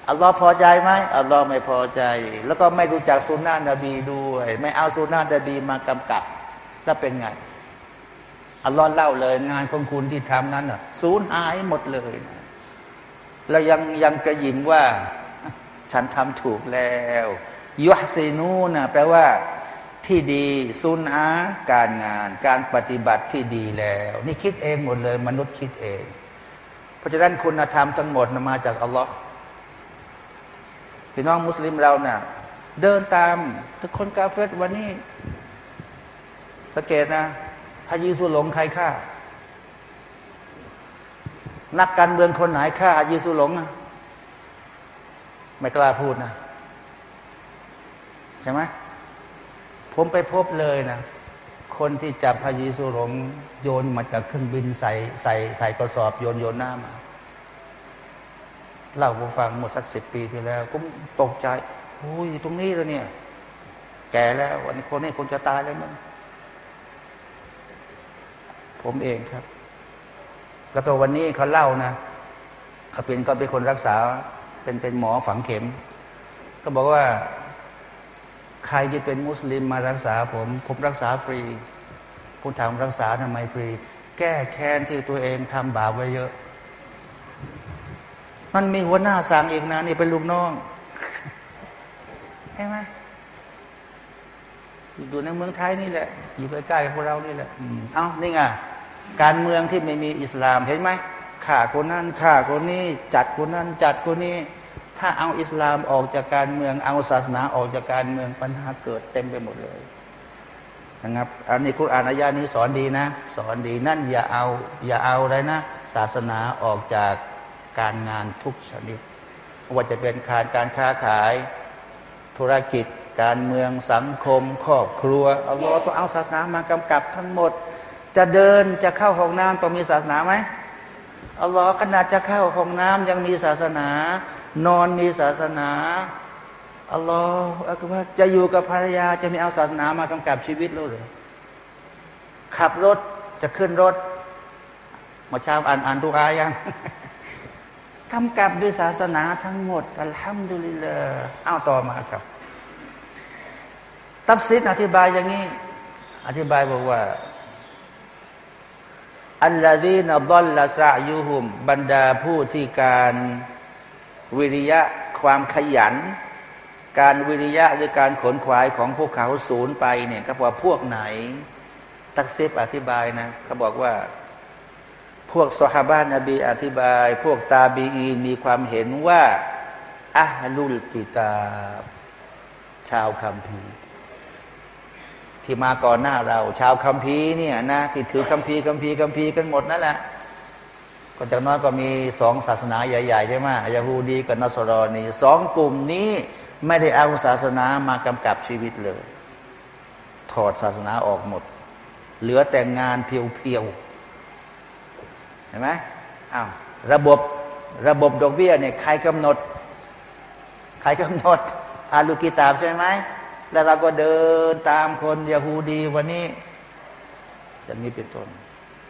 อัลลอฮ์พอใจไหมอัลลอฮ์ไม่พอใจ แล้วก็ไม่รู้จักสุนนะนบีด้วย ไม่เอาสุนนะนบีมากำกับจะเป็นไงอัลลอฮ์เล่าเลย งานของคุณที่ทำนั้นอะสูญหายหมดเลยแล้วยังยังกระยิมว่า ฉันทำถูกแล้ว ยุฮซีนูนะแปลว่าที่ดีซุนอาการงาน การปฏิบัติที่ดีแล้ว นี่คิดเองหมดเลย มนุษย์คิดเอง เพราะฉะนั้นคุณธรรมทั้งหมดมาจากอัลลอฮ์พี่น้องมุสลิมเราเนะ่ะ เดินตามทุกคนกาเฟตวันนี้สังเกตนะพายีสุหลงใครฆ่า นักการเมืองคนไหนฆ่ายีสุหลงนะไม่กล้าพูดนะ ช่ไหมผมไปพบเลยนะคนที่จับพายีสุหลงโยนมาจากเครื่องบินใส่ใส่ใส่กระสอบโยนโยนหน้ามาเล่าผมฟังหมดสักสิบปีที่แล้ว ก็ตกใจโอ้ยตรงนี้แล้วเนี่ย แก่แล้ว วันนี้คนนี้คนจะตายแล้วมั้งผมเองครับ แล้วก็วันนี้เขาเล่านะเขาเป็นก็เป็นคนรักษา เป็นเป็นหมอฝังเข็ม ก็บอกว่า ใครที่เป็นมุสลิมมารักษาผม ผมรักษาฟรีผมถามรักษาทำไมฟรี แก้แค้นที่ตัวเองทำบาปไว้เยอะ มันมีหัวหน้าสั่งเองนะนี่เป็นลูกน้องใช่ไหมอยู่ในเมืองไทยนี่แหละ อยู่ใกล้ๆกับพวกเรานี่แหละเอ้านี่ไงการเมืองที่ไม่มีอิสลามเห็นไหมข่าคนนั้นข่าคนนี้ จัดคนนั้น จัดคนนี้ ถ้าเอาอิสลามออกจากการเมือง เอาศาสนาออกจากการเมืองปัญหาเกิดเต็มไปหมดเลยนะครับอันนี้คุณอ่านอายานี้สอนดีนะ สอนดีนั่นอย่าเอาอย่าเอาอะไรนะ ศาสนาออกจากการงานทุกชนิด ว่าจะเป็นการการค้าขาย ธุรกิจ การเมืองสังคม ครอบครัวเอาลอต้องเอาศาสนามากำกับทั้งหมด จะเดินจะเข้าห้องน้ำต้องมีศาสนาไหมเอัลลอขนาดจะเข้าห้องน้ำยังมีศาสนา นอนมีศาสนาอัลลอฮ์อักบารจะอยู่กับภรรยาจะมีเอาศาสนามากำกับชีวิตเราเลยขับรถจะขึ้นรถมาเช้าอ่านอ่านทุอายังกำกับด้วยศาสนาทั้งหมดอัลฮัมดุลิลลาห์เอาต่อมาครับ ตับซิดอธิบายอย่างนี้ อธิบายบอกว่าอัลลอฮีนบอลละซายูฮุมบรรดาผู้ที่การ วิริยะความขยัน การวิริยะหรือการขนขวายของพวกเขาศูนย์ไปเนี่ยก็ว่าพวกไหน ตักซิบอธิบายนะเขาบอกว่า พวกสฮาบานนบีอธิบาย พวกตาบีอีมีความเห็นว่าอะลุลกิตาชาวคัมภีร์ที่มาก่อนหน้าเรา ชาวคัมภีร์เนี่ยนะที่ถือคัมภีร์คัมภีร์คัมภีร์กันหมดนั่นแหละ ก็จากน้อยก็มีสองศาสนาใหญ่ๆใช่ไหมยาฮูดีกับนัสรอนีสองกลุ่มนี้ไม่ได้เอาศาสนามากำกับชีวิตเลย ถอดศาสนาออกหมด เหลือแต่งงานเพียวๆเห็นไหมอ้าวระบบระบบดอกเบี้ยเนี่ยใครกำหนด ใครกำหนด อาลูกิตาบใช่ไหมแล้วเราก็เดินตามคนยาฮูดีวันนี้อย่างนี้เป็นต้น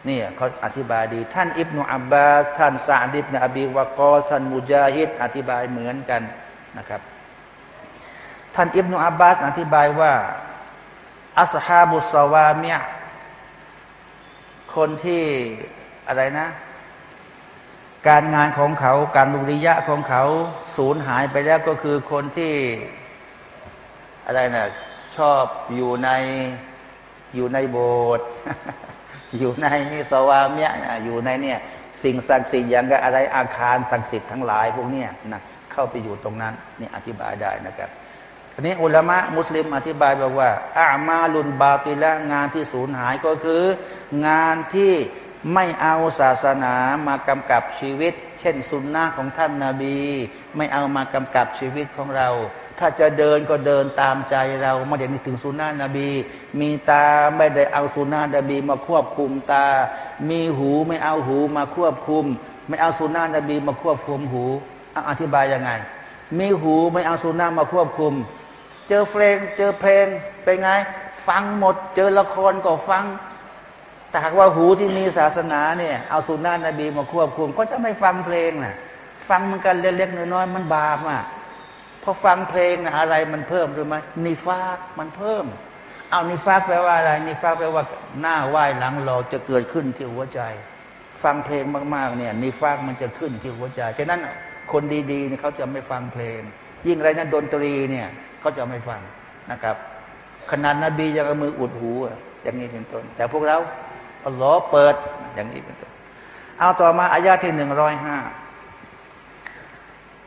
นี่เขาอธิบายดี ท่านอิบนุอับบาท่านซาดิบนอบีวากอท่านมุจาฮิดอธิบายเหมือนกันนะครับ ท่านอิบนุอับบาสอธิบายว่าอัสฮาบุสวามียคนที่อะไรนะ การงานของเขาการบุริยะของเขาสูญหายไปแล้วก็คือคนที่อะไรนะชอบอยู่ในอยู่ในโบสถ์ อยู่ในสวามียอยู่ในเนี่ยสิ่งศักดิ์สิทธิ์อย่างกับอะไรอาคารศักดิ์สิทธิ์ทั้งหลายพวกเนี้ยนะเข้าไปอยู่ตรงนั้นนี่อธิบายได้นะครับทีนี้อุลามะมุสลิมอธิบายบอกว่าอามาลุนบาติละงานที่สูญหายก็คือ งานที่ไม่เอาศาสนามากำกับชีวิต เช่นสุนนะของท่านนาบี ไม่เอามากำกับชีวิตของเรา ถ้าจะเดินก็เดินตามใจเราไม่ได้นึกถึงสุนนะบี มีตาไม่ได้เอาสุนนะบี มาควบคุมตา มีหูไม่เอาหูมาควบคุม ไม่เอาสุนนะบี มาควบคุมหูอธิบายยังไง มีหูไม่เอาสุนนมาควบคุม เจอเพลง เจอเพลงเป็นไง ฟังหมด เจอละครก็ฟังแต่หากว่าหูที่มีศาสนาเนี่ยเอาสุนานะบีมาควบคุม ก็จะไม่ฟังเพลงน่ะฟังมันกันเล็กๆน้อยๆมันบาปอะ พอฟังเพลงนะอะไรมันเพิ่มรือไหมนิฟากมันเพิ่ม เอานิฟากแปลว่าอะไรนิฟากแปลว่าหน้าไหว้หลังรอจะเกิดขึ้นที่หัวใจ ฟังเพลงมากๆเนี่ยนิฟากมันจะขึ้นที่หัวใจฉะนั้นคนดีๆเนี่ยเขาจะไม่ฟังเพลง ยิ่งอะไรนั้นดนตรีเนี่ยเขาจะไม่ฟังนะครับขนาดนบียังเอามืออุดหูอย่างนี้เป็นต้น แต่พวกเราอัลลอฮ์เปิดอย่างนี้เป็นต้นเอาต่อมาอายาที่หนึ่งร้อยห้า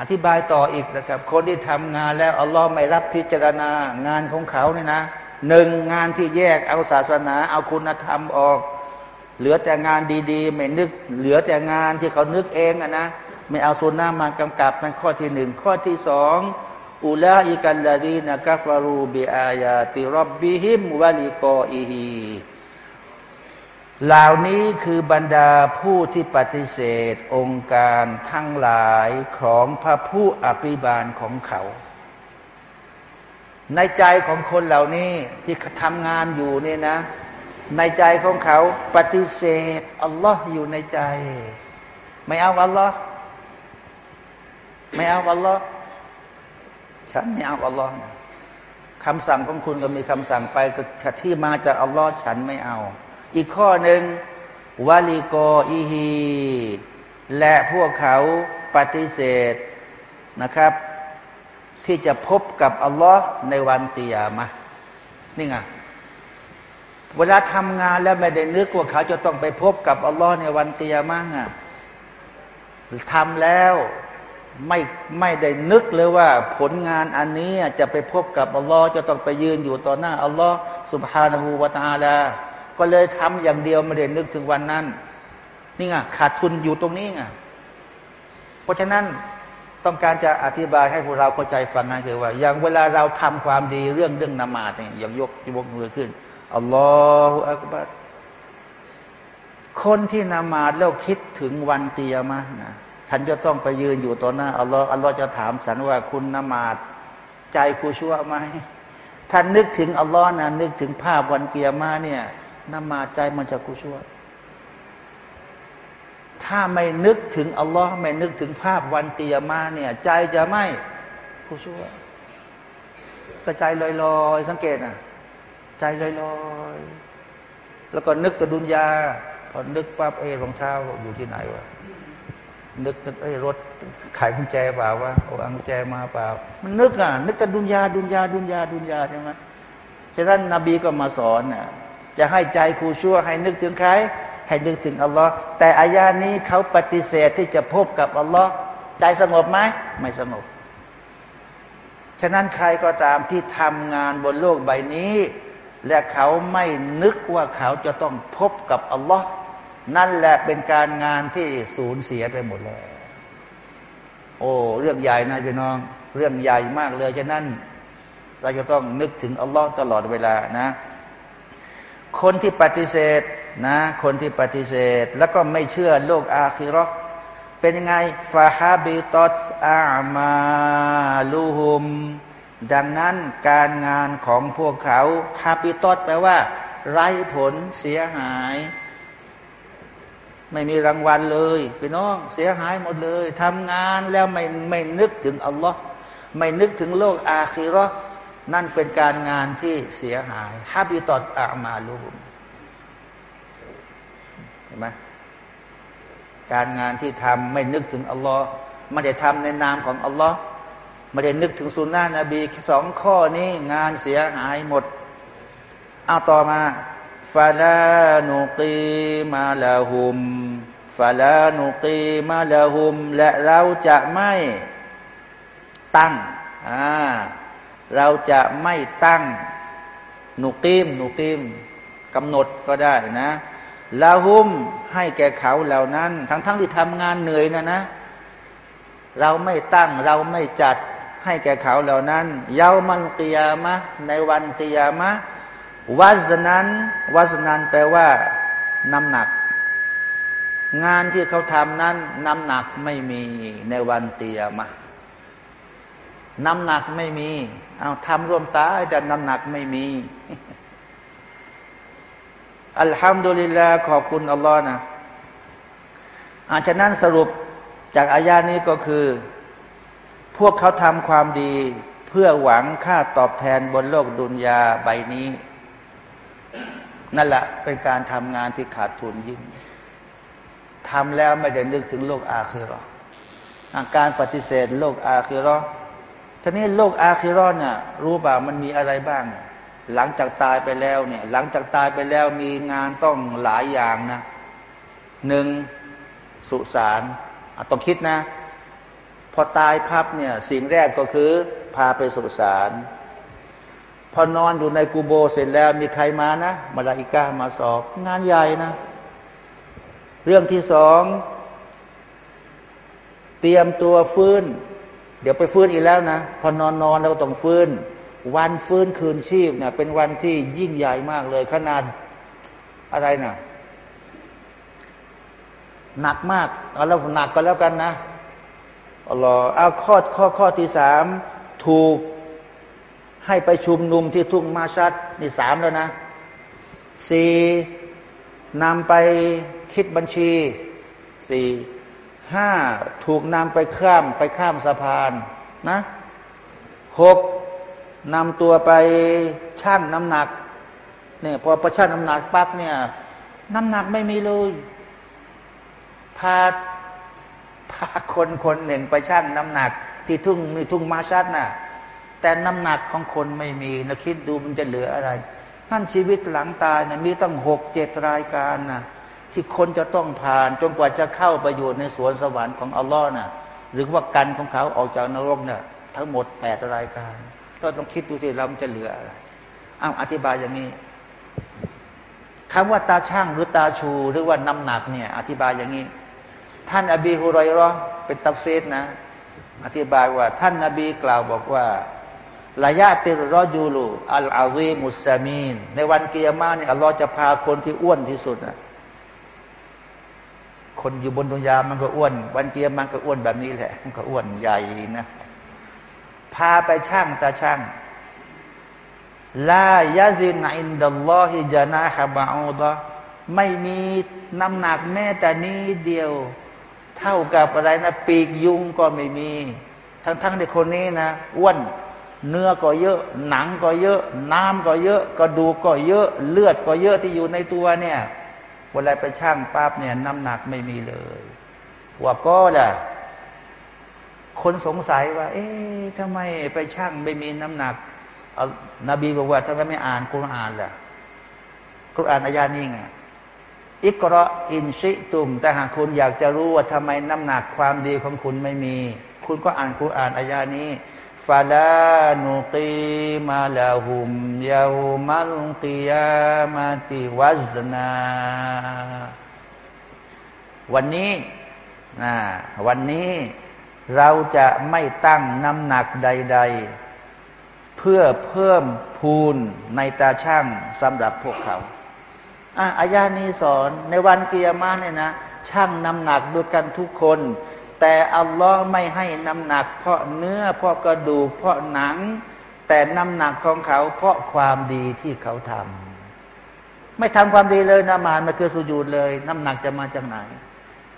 อธิบายต่ออีกนะครับ คนที่ทำงานแล้วอัลลอฮ์ไม่รับพิจารณางานของเขาเนี่ยนะหนึ่งงานที่แยกเอาศาสนา เอาคุณธรรมออก เหลือแต่งานดีๆ ไม่นึก เหลือแต่งานที่เขานึกเองอะนะไม่เอาสุนนะมากำกับนั่นข้อที่หนึ่งข้อที่สองอุลาอิกันลาดีนะกาฟารูบิอายาติรบบิฮิมวะลิกออีฮี เหล่านี้คือบรรดาผู้ที่ปฏิเสธ องค์การทั้งหลายของพระผู้อภิบาลของเขา ในใจของคนเหล่านี้ที่ทำงานอยู่เนี่ยนะ ในใจของเขาปฏิเสธอัลลอฮ์อยู่ในใจ ไม่เอาอัลลอฮ์ไม่เอาอัลลอฮ์ฉันไม่เอาอัลลอฮ์คำสั่งของคุณก็มีคำสั่งไปที่มาจากอัลลอฮ์ฉันไม่เอา อีกข้อหนึ่งวาลีโกอีฮีและพวกเขาปฏิเสธนะครับ ที่จะพบกับอัลลอฮ์ในวันตียามะนี่ไงเวลาทำงานแล้วไม่ได้นึกว่าเขาจะต้องไปพบกับอัลลอฮ์ในวันตียามะไงทำแล้วไม่ไม่ได้นึกเลยว่าผลงานอันนี้จะไปพบกับอัลลอฮ์จะต้องไปยืนอยู่ต่อหน้าอัลลอฮ์สุบฮานาหูวาตาลา ก็เลยทำอย่างเดียวไม่ได้นึกถึงวันนั้น นี่ไงขาดทุนอยู่ตรงนี้ไงเพราะฉะนั้นต้องการจะอธิบายให้พวกเราเข้าใจฟังนะคือว่า อย่างเวลาเราทำความดีเรื่องเรื่องนมาดเนี่ยอย่างยกยกมือขึ้นอัลลอฮฺอักบัรคนที่นมาดแล้วคิดถึงวันเตียมานะฉันจะต้องไปยืนอยู่ต่อหน้าอัลลอฮ์อัลลอฮ์จะถามฉันว่าคุณนมาดใจคูชั่วไหมท่านนึกถึงอัลลอฮ์นะนึกถึงภาพวันเกียร์มาเนี่ย นมาใจมันจะกุชวถ้าไม่นึกถึงอัลลอฮ์ไม่นึกถึงภาพวันเตียมาเนี่ย ใจจะไม่กุชวกระใจลอยๆ สังเกตอะใจลอยๆ แล้วก็นึกแต่ดุนยา พอนึกปั๊บเอรองเท้าอยู่ที่ไหนวะนึกนึกเอ้รถขายกุญแจเปล่าวะเอากุญแจมาเปล่า มันนึกอะ นึกแต่ดุนยาดุนยาดุนยาดุนยาใช่ไหมฉะนั้นนบีก็มาสอนน่ะ จะให้ใจคูชั่วให้นึกถึงใคร ให้นึกถึงอัลลอฮ์แต่อายานี้เขาปฏิเสธที่จะพบกับอัลลอฮ์ใจสงบไหมไม่สงบฉะนั้นใครก็ตามที่ทำงานบนโลกใบนี้ และเขาไม่นึกว่าเขาจะต้องพบกับอัลลอฮ์นั่นแหละเป็นการงานที่สูญเสียไปหมดแล้วโอ้เรื่องใหญ่นะพี่น้อง เรื่องใหญ่มากเลยฉะนั้น เราจะต้องนึกถึงอัลลอฮ์ตลอดเวลานะ คนที่ปฏิเสธนะคนที่ปฏิเสธ แล้วก็ไม่เชื่อโลกอาคิรอเป็นยังไงฟาฮาบิตอตอามาลูฮุม ดังนั้นการงานของพวกเขาฮาบิตอตแปลว่า ไร้ผลเสียหาย ไม่มีรางวัลเลยพี่น้องเสียหายหมดเลยทำงานแล้วไม่ไม่นึกถึงอัลลอฮ์ไม่นึกถึงโลกอาคีรอ นั่นเป็นการงานที่เสียหายฮับิตอดอามาลูมเห็นไหมการงานที่ทำไม่นึกถึงอัลลอฮ์ไม่ได้ทำในนามของอัลลอฮ์ไม่ได้นึกถึงสุนนะนบีสองข้อนี้งานเสียหายหมดเอาต่อมาฟาลานุกีมาลาหุมฟาลานุกีมาลาหุม และเราจะไม่ตั้งอ่า เราจะไม่ตั้งนุกีมนุกีมกำหนดก็ได้นะลาหุมให้แก่เขาเหล่านั้น ทั้งๆทที่ทำงานเหนื่อยนะนะ เราไม่ตั้งเราไม่จัดให้แก่เขาเหล่านั้นเยามันเตียมะในวันเตียมะวัสนั้นวัสนั้นแปลว่าน้ำหนัก งานที่เขาทำนั้นน้ำหนักไม่มีในวันเตียมะน้ำหนักไม่มี เอาทำรวมตาแต่น้ำหนักไม่มี อัลฮัมดุลิลลาขอบคุณอัลลอฮ์นะอาฉะนั้นสรุปจากอายานี้ก็คือ พวกเขาทำความดีเพื่อหวังค่าตอบแทนบนโลกดุนยาใบนี้ นั่นแหละเป็นการทำงานที่ขาดทุนยิ่งทำแล้วไม่ได้นึกถึงโลกอาคีรอการปฏิเสธโลกอาคีรอ ทีนี้โลกอาคีรอเนี่ยรู้ป่ามันมีอะไรบ้าง หลังจากตายไปแล้วเนี่ย หลังจากตายไปแล้วมีงานต้องหลายอย่างนะหนึ่งสุสานต้องคิดนะ พอตายพับเนี่ยสิ่งแรกก็คือ พาไปสุสานพอนอนอยู่ในกูโบเสร็จแล้วมีใครมานะมาลาอิกามาสอบ งานใหญ่นะ เรื่องที่สอง เตรียมตัวฟื้น เดี๋ยวไปฟื้นอีกแล้วนะพอนอนนอนแล้วก็ต้องฟื้น วันฟื้นคืนชีพเนี่ยเป็นวันที่ยิ่งใหญ่มากเลย ขนาดอะไรนะ่ะหนักมากเอาแล้วหนักก็แล้วกันนะอัลลอฮ์เอาข้อข้อข้อที่สามถูกให้ไปชุมนุมที่ทุ่งมาชัดนี่สามแล้วนะสี่นำไปคิดบัญชีสี่ ห้าถูกนำไปข้ามไปข้ามสะพานนะหกนำตัวไปชั่งน้ำหนักเนี่ยพอประชั่งน้ำหนักปั๊บเนี่ยน้ำหนักไม่มีเลยพาพาคนคนหนึ่งไปชั่งน้ำหนัก ที่ทุ่งมีทุ่งมาชัดน่ะ แต่น้ำหนักของคนไม่มีนะคิดดูมันจะเหลืออะไรนั่นชีวิตหลังตายนะมีตั้งหกเจ็ดรายการนะ ที่คนจะต้องผ่านจนกว่าจะเข้าไปอยู่ในสวนสวรรค์ของอัลลอฮ์น่ะหรือว่ากันของเขาออกจากนรกเนี่ยทั้งหมดแปดรายการ ก็ต้องคิดดูสิเราจะเหลืออะไรอ้าวอธิบายอย่างนี้คำว่าตาช่างหรือตาชู หรือว่าน้ำหนักเนี่ย อธิบายอย่างนี้ ท่านอบีฮุไรรอเป็นตัฟซีรนะ อธิบายว่า ท่านนบีกล่าวบอกว่าليأتي الرجل العظيم السمين ในวันกิยามาเนี่ยอัลลอฮ์จะพาคนที่อ้วนที่สุดนะ คนอยู่บนดุนยามันก็อ้วน วันกิยามันก็อ้วนแบบนี้แหละ มันก็อ้วนใหญ่นะพาไปช่างตาช่างลายาซินอินดัลลอฮิจานาฮะบาอูดะไม่มีน้ำหนักแม้แต่นี้เดียว เท่ากับอะไรนะ ปีกยุงก็ไม่มี ทั้งๆในคนนี้นะอ้วนเนื้อก็เยอะ หนังก็เยอะ น้ำก็เยอะ กระดูกก็เยอะ เลือดก็เยอะที่อยู่ในตัวเนี่ย เวลาไปช่างปั๊บเนี่ยน้ำหนักไม่มีเลยว่าก็แหละคนสงสัยว่า เอ๊ะทำไมไปช่างไม่มีน้ำหนักนบีบอกว่าทำไมไม่อ่านคุรานล่ะคุรานอายานี่ไงอิกรออินชิตุมแต่หากคุณอยากจะรู้ว่าทำไมน้ำหนักความดีของคุณไม่มี คุณก็อ่านคุรานอายานี้ ฟาลานุตีมาลาหุมยาวมัลกิยามาติวัซนาวันนี้นะวันนี้เราจะไม่ตั้งน้ำหนักใด ๆ เพื่อเพิ่มพูนในตาช่างสำหรับพวกเขาอะอายานี้สอนในวันเกียร์มาเนี่ยนะช่างน้ำหนักด้วยกันทุกคน แต่อัลลอฮ์ไม่ให้น้ำหนัก เพราะเนื้อเพราะกระดูก เพราะหนัง แต่น้ำหนักของเขาเพราะความดีที่เขาทไม่ทำความดีเลยนามาไม่เคยสุญูดเลย น้ำหนักจะมาจากไหน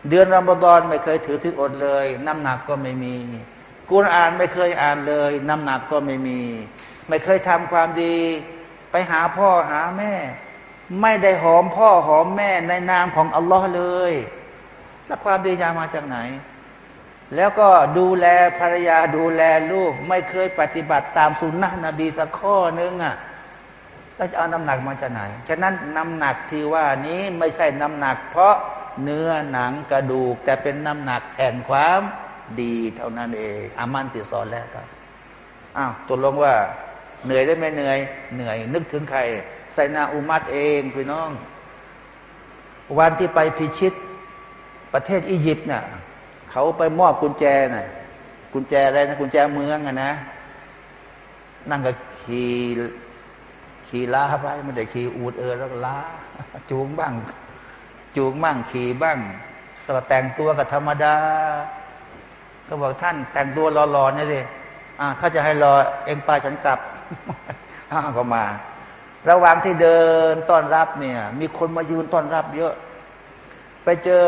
เดือนรอมฎอนไม่เคยถือถืออดเลย น้ำหนักก็ไม่มีกุรอานไม่เคยอ่านเลย น้ำหนักก็ไม่มี ไม่เคยทำความดี ไปหาพ่อหาแม่ ไม่ได้หอมพ่อหอมแม่ในนามของอัลลอฮ์เลย แล้วความดีจะมาจากไหน แล้วก็ดูแลภรรยาดูแลลูก ไม่เคยปฏิบัติตามสุนนะนบีสักข้อนึงอะแล้วจะเอาน้ำหนักมาจากไหน ฉะนั้นน้ำหนักที่ว่านี้ไม่ใช่น้ำหนัก เพราะเนื้อหนังกระดูก แต่เป็นน้ำหนักแห่งความดีเท่านั้นเองอามันติสอนแล้วครับอ้าวตกลงว่า เหนื่อยได้ไหมเหนื่อยเหนื่อย นึกถึงใครไซนาอุมัดเองพี่น้อง วันที่ไปพิชิต ประเทศอียิปต์เนี่ย เขาไปมอบกุญแจน่ะกุญแจอะไรนะกุญแจเมืองอะนะ นั่งกับขี่ขี่ล้าไปไม่ได้ขี่อูดเออแล้วล้า จูงบ้าง จูงบ้างขี่บ้างก็แต่งตัวกับธรรมดา ก็บอกท่านแต่งตัวรอๆนี่สิอ่าถ้าจะให้รอเองไปฉันกลับอ้าก็มา ระหว่างที่เดินต้อนรับเนี่ย มีคนมายืนต้อนรับเยอะ ไปเจอ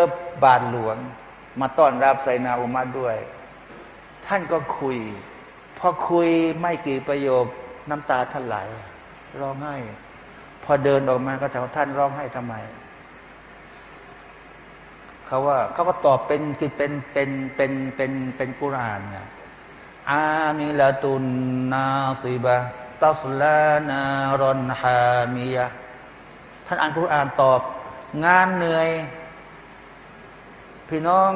บาทหลวง มาต้อนรับไซนาอุมาด้วย ท่านก็คุย พอคุยไม่กี่ประโยคน้ำตาท่านไหลร้องไห้ พอเดินออกมาก็ถามท่านร้องไห้ทำไมเขาว่าเขาก็ตอบเป็นคือเป็นเป็นเป็นเป็นเป็นกุรานไงอามิลาตุนนาซีบะตัสลานารอนฮามียะท่านอ่านกุรานตอบ งานเหนื่อย พี่น้อง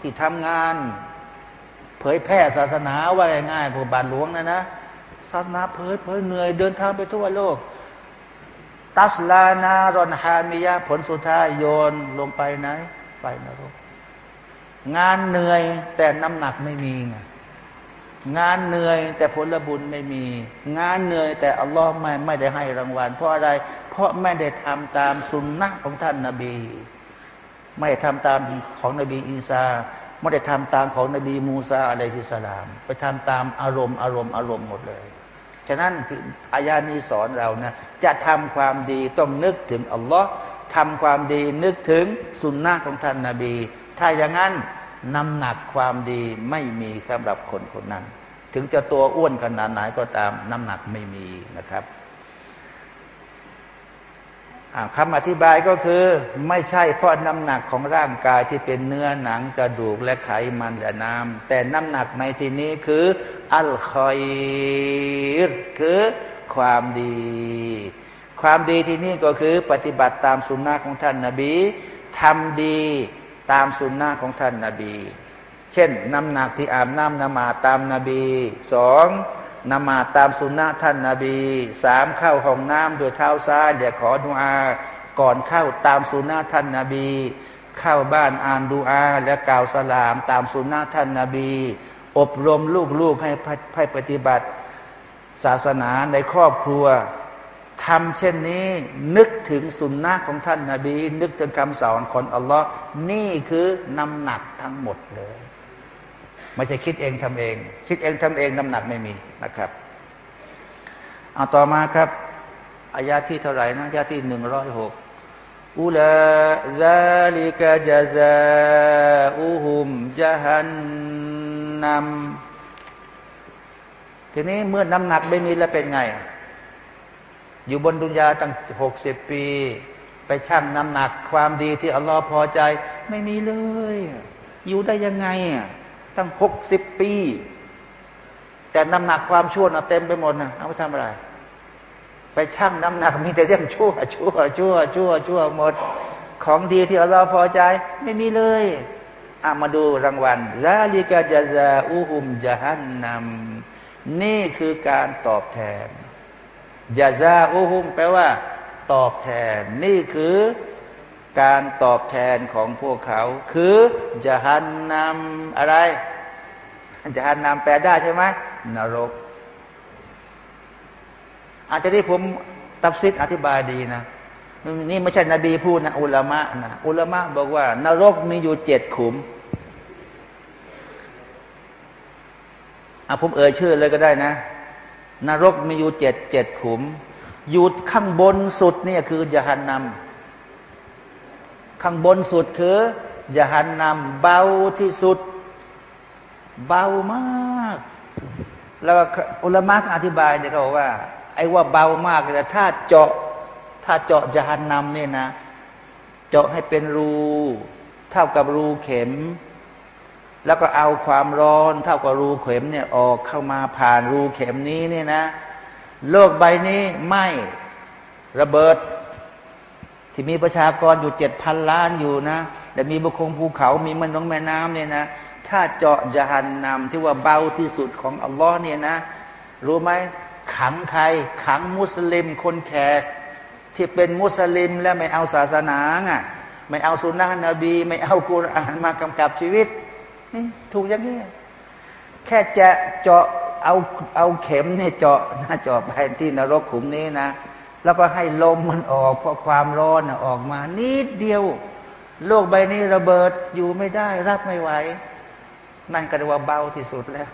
ที่ทำงาน เผยแพร่ศาสนาว่าง่ายๆผู้บานหลวงนะนะศาสนาเผยเผยเหนื่อยเดินทางไปทั่วโลก ตัสลานารอนฮามิยะผลสุดท้ายโยนลงไปไหนไปนรกงานเหนื่อยแต่น้ำหนักไม่มีไงงานเหนื่อยแต่ผลบุญไม่มี งานเหนื่อยแต่อัลลอฮ์ไม่ไม่ได้ให้รางวัล เพราะอะไร เพราะไม่ได้ทำตามสุนนะของท่านนาบี ไม่ทำตามของนบีอีสาไม่ได้ทำตามของนบีมูซาอะลัยฮิสลาม ไปทำตามอารมณ์อารมณ์อารมณ์หมดเลยฉะนั้นอายานี้สอนเรานะจะทำความดีต้องนึกถึงอัลลอฮ์ทำความดีนึกถึงสุนนะของท่านนาบี ถ้าอย่างนั้นน้ำหนักความดีไม่มีสำหรับคนคนนั้น ถึงจะตัวอ้วนขนาดไหนก็ตามน้ำหนักไม่มีนะครับ คำอธิบายก็คือไม่ใช่เพราะน้ำหนักของร่างกายที่เป็นเนื้อหนังกระดูกและไขมันและน้ำแต่น้ำหนักในที่นี้คือ อัลคอยคือความดี ความดีที่นี่ก็คือปฏิบัติตามสุนนะของท่านนาบีทำดีตามสุนนะของท่านนาบี เช่นน้ำหนักที่อาบน้ำนมาตามนาบีสอง นมาตามสุนนะท่านนาบีสามเข้าห้องน้ำโดยเท้าซ้ายเดี๋ยวขอดุอาก่อนเข้าตามสุนนะท่านนาบี เข้าบ้านอ่านดูอาและกล่าวสลาม ตามสุนนะท่านนาบี อบรมลูกๆให้ให้ปฏิบัติศาสนาในครอบครัวทำเช่นนี้นึกถึงสุนนะของท่านนาบี นึกถึงคำสอนของอัลลอฮ์นี่คือนำหนักทั้งหมดเลย ไม่ใช่คิดเองทำเอง คิดเองทำเองน้ำหนักไม่มีนะครับเอาต่อมาครับอายาที่เท่าไหร่นะอายาที่หนึ่งร้อยหกอุลาซาลิกะจาซาอูฮุมจาฮันนัมทีนี้เมื่อน้ำหนักไม่มีแล้วเป็นไง อยู่บนดุนยาตั้งหกสิบปี ไปชั่งน้ำหนักความดีที่อัลลอฮ์พอใจ ไม่มีเลย อยู่ได้ยังไงอะ ตั้งหกสิบปี แต่น้ำหนักความชั่วนะเต็มไปหมดนะเอาไปทำอะไร ไปชั่งน้ำหนักมีแต่เรื่องชั่ว ชั่ว ชั่ว ชั่ว ชั่วหมด ของดีที่เราพอใจ ไม่มีเลยอามาดูรางวัลลาลิกาจาซาอูฮุมจาฮันนำนี่คือการตอบแทนจาซาอูฮุมแปลว่า ตอบแทน นี่คือ การตอบแทนของพวกเขา คือจะหันนำอะไรจะหันนำแปลได้ใช่ไหมนรก อาจจะที่ผมตับซิดอธิบายดีนะนี่ไม่ใช่นบีพูดนะอุลามะนะอุลามะบอกว่า นรกมีอยู่เจ็ดขุมอะผมเอ่ยชื่อเลยก็ได้นะ นรกมีอยู่เจ็ดเจ็ดขุม อยู่ข้างบนสุดเนี่ยคือจะหันนำ ข้างบนสุดคือจะหันนำเบาที่สุด เบามาก แล้วอุลมะอธิบายเนี่ยเขาบอกว่า ไอ้ว่าเบามากแต่ถ้าเจาะถ้าเจาะจะหันนำเนี่ยนะ เจาะให้เป็นรู เท่ากับรูเข็ม แล้วก็เอาความร้อน เท่ากับรูเข็มเนี่ยออกเข้ามาผ่านรูเข็มนี้เนี่ยนะ โลกใบนี้ไม่ระเบิด ที่มีประชากรอยู่เจ็ดพันล้านอยู่นะ แต่มีบุคคลภูเขามีมันน้องแม่น้ำเนี่ยนะ ถ้าเจาะจะหันนำที่ว่าเบาที่สุดของอัลลอฮ์เนี่ยนะ รู้ไหมขังใคร ขังมุสลิมคนแขก ที่เป็นมุสลิมและไม่เอาศาสนาอะไม่เอาสุนนะนบี ไม่เอากุรอานมากำกับชีวิตถูกอย่างนี้ แค่จะเจาะเอาเอาเข็มเนี่ยเจาะหน้าเจาะไปที่นรกขุมนี้นะ แล้วก็ให้ลมมันออกเพราะความร้อนออกมานิดเดียว โลกใบนี้ระเบิดอยู่ไม่ได้ รับไม่ไหวนั่นก็เรียกว่าเบาที่สุดแล้ว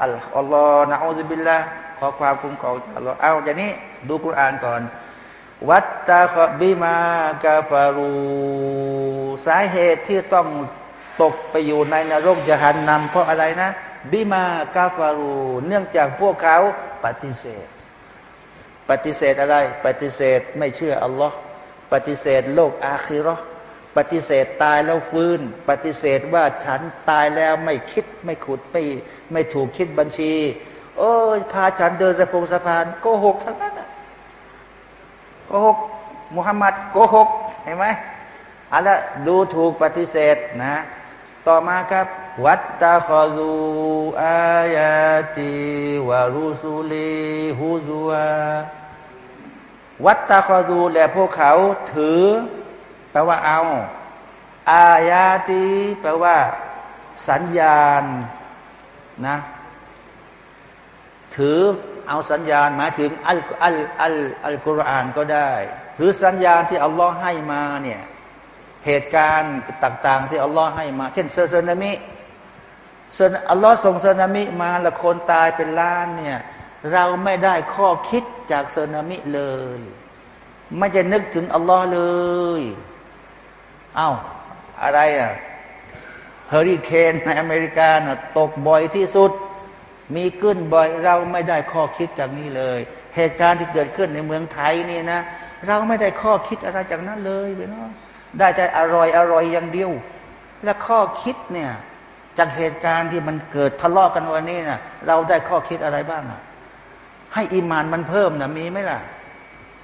อัลลอฮ์นะอูซบิลละขอความคุ้มครองอัลลอฮ์เอาอย่างนี้ดูกุรอานก่อน วัตตาคบิมากาฟารูสาเหตุที่ต้องตกไปอยู่ในนรกจะหันนำเพราะอะไรนะ บิมากาฟารู เนื่องจากพวกเขาปฏิเสธ ปฏิเสธอะไร ปฏิเสธไม่เชื่ออัลลอฮ์ปฏิเสธโลกอาคิรอปฏิเสธตายแล้วฟื้น ปฏิเสธว่าฉันตายแล้วไม่คิดไม่ขุดไม่ไม่ถูกคิดบัญชี โอ้ยพาฉันเดินสะพงสะพานโกหกทั้งนั้นโกหกมุฮัมมัดโกหกเห็นไหมอันละดูถูกปฏิเสธนะ ต่อมาครับ วัตตาคอซูอายาติวารุสุลีฮุซัว วัตตาคอซูและพวกเขาถือ แปลว่าเอา อายาติแปลว่า สัญญาณนะ ถือเอาสัญญาณหมายถึงอัลอัลอัลอัลกุรอานก็ได้ หรือสัญญาณที่อัลลอฮ์ให้มาเนี่ยเหตุการณ์ต่าง ๆ ที่อัลลอฮ์ให้มา เช่นเซอร์นามิส่วนอัลลอฮ์ส่งสึนามิมาละคนตายเป็นล้านเนี่ย เราไม่ได้ข้อคิดจากสึนามิเลย ไม่จะนึกถึงอัลลอฮ์เลยเอา้าอะไรอะเฮอริเคนในอเมริกาน่ะตกบ่อยที่สุด มีขึ้นบ่อย เราไม่ได้ข้อคิดจากนี้เลย เหตุการณ์ที่เกิดขึ้นในเมืองไทยนี่นะ เราไม่ได้ข้อคิดอะไรจากนั้นเลยเนาะได้แต่อร่อยอร่อยอย่างเดียว และข้อคิดเนี่ยจากเหตุการณ์ที่มันเกิดทะเลาะกันวันนี้นะเราได้ข้อคิดอะไรบ้างอะ ให้อิมานมันเพิ่มนะมีไหมล่ะ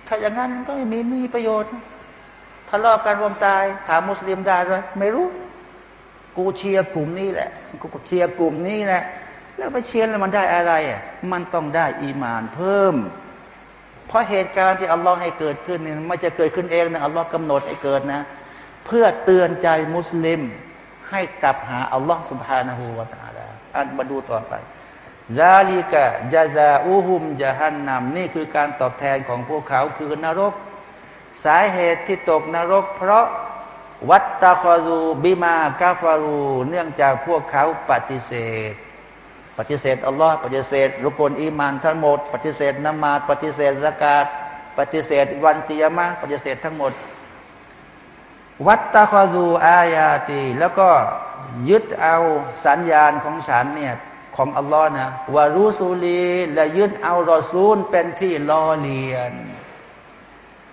ถ้าอย่างนั้นก็ไม่มีมีประโยชน์ทะเลาะกันรวมตาย ถามมุสลิมได้ไหมไม่รู้ กูเชียร์กลุ่มนี้แหละ กูเชียร์กลุ่มนี้แหละ แล้วไปเชียร์แล้วมันได้อะไรอะมันต้องได้อีมานเพิ่ม เพราะเหตุการณ์ที่อัลลอฮ์ให้เกิดขึ้นนี่ยไม่จะเกิดขึ้นเองนะอัลลอฮ์กำหนดให้เกิดนะ เพื่อเตือนใจมุสลิม ให้กลับหาอัลลอฮ์สุบฮานาหูวาตาลาอันมาดูต่อไป ซาลิกะจาซาอูฮุมจาฮันนำนี่คือการตอบแทนของพวกเขาคือนรก สาเหตุที่ตกนรก เพราะวัตตะคอรูบิมากาฟารู เนื่องจากพวกเขาปฏิเสธ ปฏิเสธอัลลอฮ์ปฏิเสธรุกลอีมานทั้งหมด ปฏิเสธนมาปฏิเสธสกาดปฏิเสธวันตียมะปฏิเสธทั้งหมด วัตตะคอซูอายาตีแล้วก็ยึดเอาสัญญาณของฉันเนี่ย ของอัลลอฮ์นะวารุสูลีและยึดเอารอซูลเป็นที่ล้อเลียน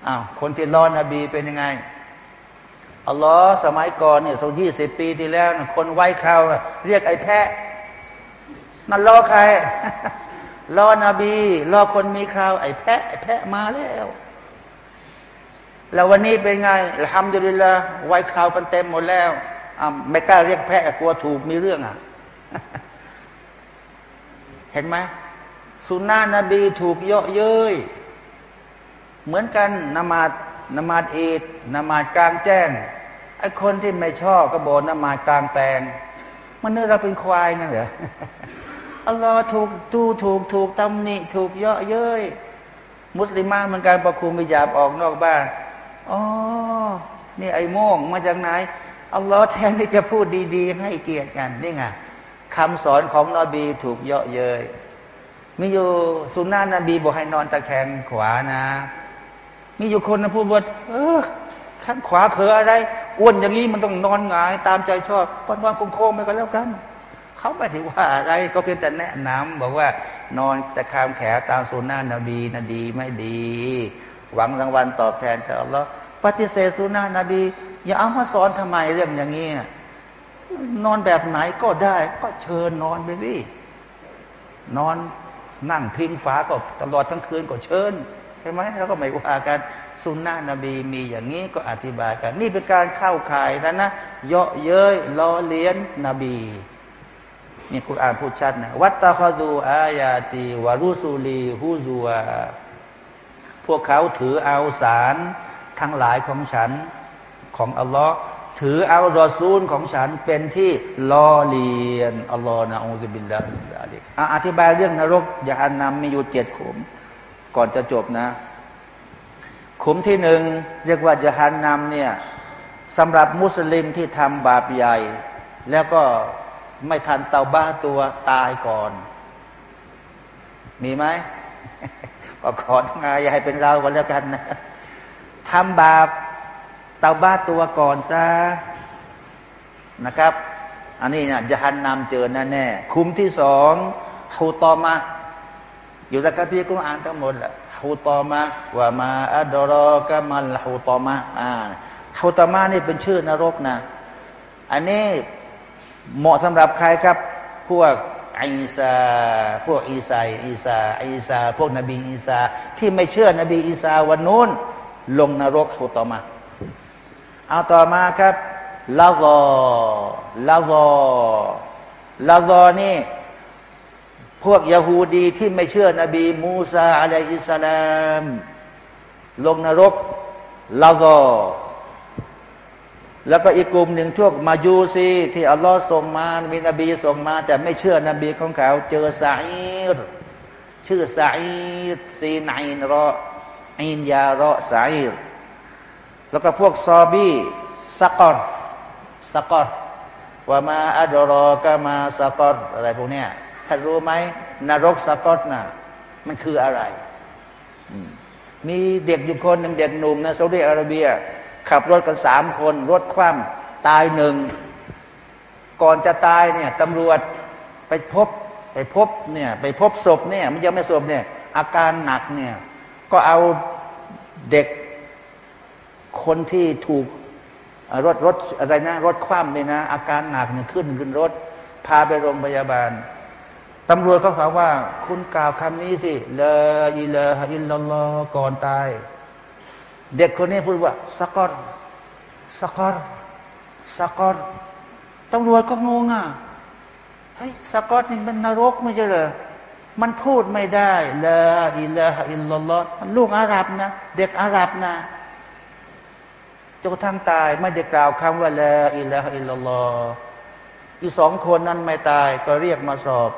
อ้าวคนที่ล้อนบีเป็นยังไงอัลลอฮ์สมัยก่อนเนี่ยสักยี่สิบปีที่แล้วนะคนไว้คราวเรียกไอ้แพะนั่นล้อใครล้อนบีล้อคนมีคราว ไอ้แพะไอ้แพะมาแล้ว แล้ววันนี้เป็นไงทำดุลิละไว้ข่าวกันเต็มหมดแล้วไม่กล้าเรียกแพะกลัวถูกมีเรื่องอะ เห็นไหมสุนนะนบีถูกเยาะเย้ยเหมือนกันนมาดนมาดอีดนมาดกลางแจ้งไอ้คนที่ไม่ชอบก็บอกนมาดกลางแปลง มันเนื้อเราเป็นควายนั่นเหรออัลลอฮ์ถูกดูถูกถูกตำหนิถูกเยาะเย้ยมุสลิมเหมือนกันประคุมมิยาบออกนอกบ้านอ๋อนี่ไอ้โม่งมาจากไหนอัลลอฮ์แทนที่จะพูดดี ๆ ให้เกียรติกันนี่ไง คำสอนของนบีถูกเยาะเย้ยมีอยู่สุนนะนบีบอกให้นอนตะแคงขวานะ มีอยู่คนนะพูดว่า เออข้างขวาเคืออะไร อ้วนอย่างนี้มันต้องนอนหงาย ตามใจชอบก้อนว่างโค้งๆไปก็แล้วกันเขาไม่ถือว่าอะไรก็เพียงแต่แนะนำบอกว่านอนตะคามแขนตามสุนนะนบีนดีไม่ดี หวังรางวัลตอบแทนจากอัลลอฮ์ปฏิเสธสุนนะนบี อย่าเอามาสอนทำไมเรื่องอย่างนี้ นอนแบบไหนก็ได้ ก็เชิญนอนไปสินอนนั่งพิงฟ้าก็ตลอดทั้งคืนก็เชิญใช่ไหมแล้วก็ไม่ว่ากันสุนนะนบีมีอย่างนี้ก็อธิบายกัน นี่เป็นการเข้าข่ายแล้วนะเยาะเย้ยล้อเลียนนบีนี่คุณอ่านพูดชัดนะวัตตะคอดูอายาตีวารุสูลีฮูซัวพวกเขาถือเอาสารทั้งหลายของฉันของอัลลอฮ์ ถือเอารอซูลของฉันเป็นที่ล้อเลียนอัลลอฮ์นะองุบิลลาฮิอธิบายเรื่องนรกยานนำมีอยู่เจ็ดขุม ก่อนจะจบนะ ขุมที่หนึ่งเรียกว่ายานนำเนี่ยสำหรับมุสลิมที่ทำบาปใหญ่ แล้วก็ไม่ทันเตาบ้าตัวตายก่อน มีไหมก็ขอทั้งอาอย่าให้เป็นเรากันแล้วกันนะทำบาป ตาบ้าตัวก่อนซะนะครับ อันนี้เนี่ยจะหันนำเจอแน่แน่คุมที่สองฮูตอมา อยู่ในคัมภีร์กุรอานทั้งหมดแหละฮูตอมาว่ามาอัดรอกามัลฮูตอมาอ่าฮูตอมานี่เป็นชื่อนรกนะ อันนี้เหมาะสำหรับใครครับ พวกอีสาพวกอีสาอีสาอีสาพวกนบีอีสาที่ไม่เชื่อนบีอีสาวันนู้น ลงนรกฮูตอมา เอาต่อมาครับลาซอลาซอลาซอนี่ พวกยาฮูดีที่ไม่เชื่อนบีมูซาอะลัยฮิสลามลงนรกลาซอแล้วก็อีกกลุ่มหนึ่งพวกมายูซีที่อัลลอฮ์ส่งมา มีนบีส่งมา แต่ไม่เชื่อนบีของเขา เจอสาอิรชื่อสาอิรซีนอินรออินยารอสาอิร แล้วก็พวกซอบี้สกอตสกอตว่ามาอัดรอกามาสกอตอะไรพวกเนี้ยท่านรู้ไหมนรกสกอตน่ะมันคืออะไรมีเด็กอยู่คนหนึ่งเด็กหนุ่มนะซาอุดิอาระเบีย ขับรถกันสามคนรถคว่ำตายหนึ่ง ก่อนจะตายเนี่ยตำรวจไปพบไปพบเนี่ยไปพบศพเนี่ยมันยังไม่ศพเนี่ยอาการหนักเนี่ยก็เอาเด็ก คนที่ถูกรถรถอะไรนะ รถคว่ำเนี่ยนะ อาการหนักเนี่ยขึ้นขึ้นรถ พาไปโรงพยาบาลตำรวจก็ถามว่า คุณกล่าวคำนี้สิเลาอิลาอิลลลอก่อนตาย เด็กคนนี้พูดว่าสกอรสกอรสกอรตำรวจก็งงอะเฮ้ยสกอตนี่มันนรกไม่ใช่เหรอมันพูดไม่ได้ลาอิลาอิลลลอมันลูกอาหรับนะ เด็กอาหรับนะ จนกระทั่งตายไม่ได้กล่าวคำว่าละอิละอิลลอฮอีสองคนนั้นไม่ตายก็เรียกมาสอบ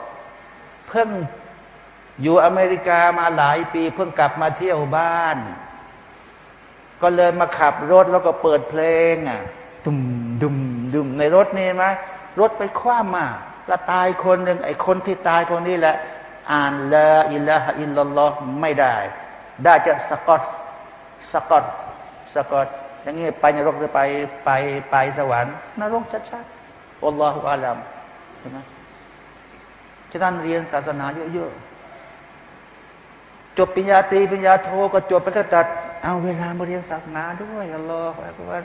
เพิ่งอยู่อเมริกามาหลายปี เพิ่งกลับมาเที่ยวบ้าน ก็เลยมาขับรถแล้วก็เปิดเพลงอะดุมดุมดุมในรถนี่ไหมรถไปคว้ามาแล้วตายคนหนึ่งไอ้คนที่ตายคนนี้แหละ อ่านละอิละอิลลอฮไม่ได้ ได้จะสกอตสกอตสกอต อย่างนี้ยไปนรกหรือไปไปไปสวรรค์นรกชัดๆอัลลอฮฺอาลัมเห็นไหมฉะนั้นเรียนศาสนาเยอะๆจบปัญญาตรีปัญญาโทก็จบไปแล้วตัดเอาเวลามาเรียนศาสนาด้วยอัลลอฮฺว่า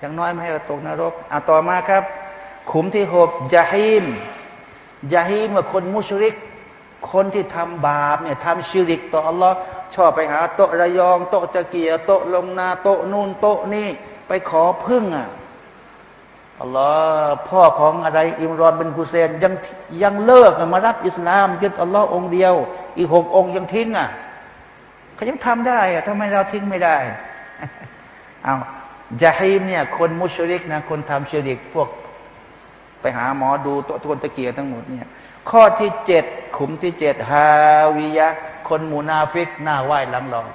อย่างน้อยไม่ให้ตกนรกอะต่อมาครับ ขุมที่หกยาฮิมยาฮิมกับคนมุชริก คนที่ทำบาปเนี่ยทำชิริกต่ออัลลอฮ์ ชอบไปหาโต๊ะระยอง โต๊ะตะเกียโต๊ะลงนาโต๊ะนู่นโต๊ะนี่ไปขอพึ่งอะอัลลอฮ์พ่อของอะไรอิมรอนเป็นกุเซนยังยังเลิกมารับอิสลามยึดอัลลอฮ์องเดียว อีกหกองยังทิ้งอะเขายังทำได้อะทำไมเราทิ้งไม่ได้เอา جحيم เนี่ย คนมุชริกนะ คนทำชริกพวกไปหาหมอดูโต๊ะตนตะเกียทั้งหมดเนี่ย ข้อที่เจ็ดขุมที่เจ็ดهاوية คนมูนาฟิกหน้าไหว้หลังหลอก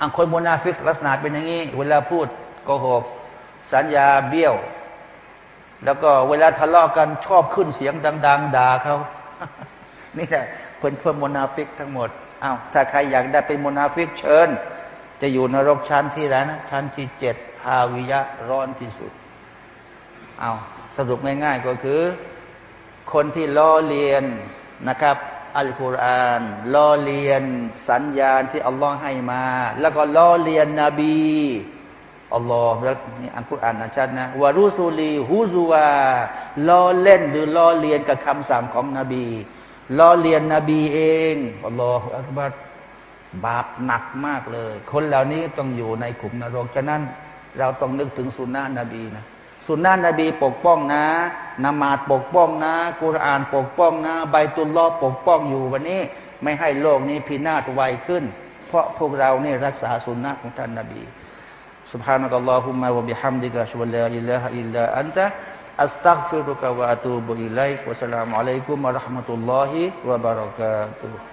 อ่ะคนมูนาฟิกลักษณะเป็นอย่างนี้ เวลาพูดโกหก สัญญาเบี้ยว แล้วก็เวลาทะเลาะกันชอบขึ้นเสียงดัง ๆด่าเขานี่แหละเพื่อนเพื่อนมนาฟิกทั้งหมดอา้าวถ้าใครอยากได้เป็นมนาฟิกเชิญ จะอยู่นรกชั้นที่ไหนนะชั้นที่เจ็ดهاوية ร้อนที่สุดเอาสรุปง่ายๆก็คือ คนที่ล้อเลียนนะครับ อัลกุรอานล้อเลียนสัญญาณที่อัลลอฮ์ให้มา แล้วก็ล้อเลียนนบีอัลลอฮ์แล้วนี่อัลกุรอานนะชัดนะورسلي هزواล้อเล่นหรือล้อเลียนกับคำสั่งของนบีล้อเลียนนบีเองอัลลอฮฺอักบัรบาปหนักมากเลย คนเหล่านี้ต้องอยู่ในขุมนรกฉะนั้น เราต้องนึกถึงสุนนะนบีนะ สุนนะนบีปกป้องนะนมาดปกป้องนะ กุรอานปกป้องนะใบตุลลอปกป้องอยู่วันนี้ ไม่ให้โลกนี้พินาศไวขึ้น เพราะพวกเราเนี่ยรักษาสุนนะของท่านนบี سبحانك اللهم وبحمدك أشهد أن لا إله إلا أنت أستغفرك وأتوب إليك والسلام عليكم ورحمة الله وبركاته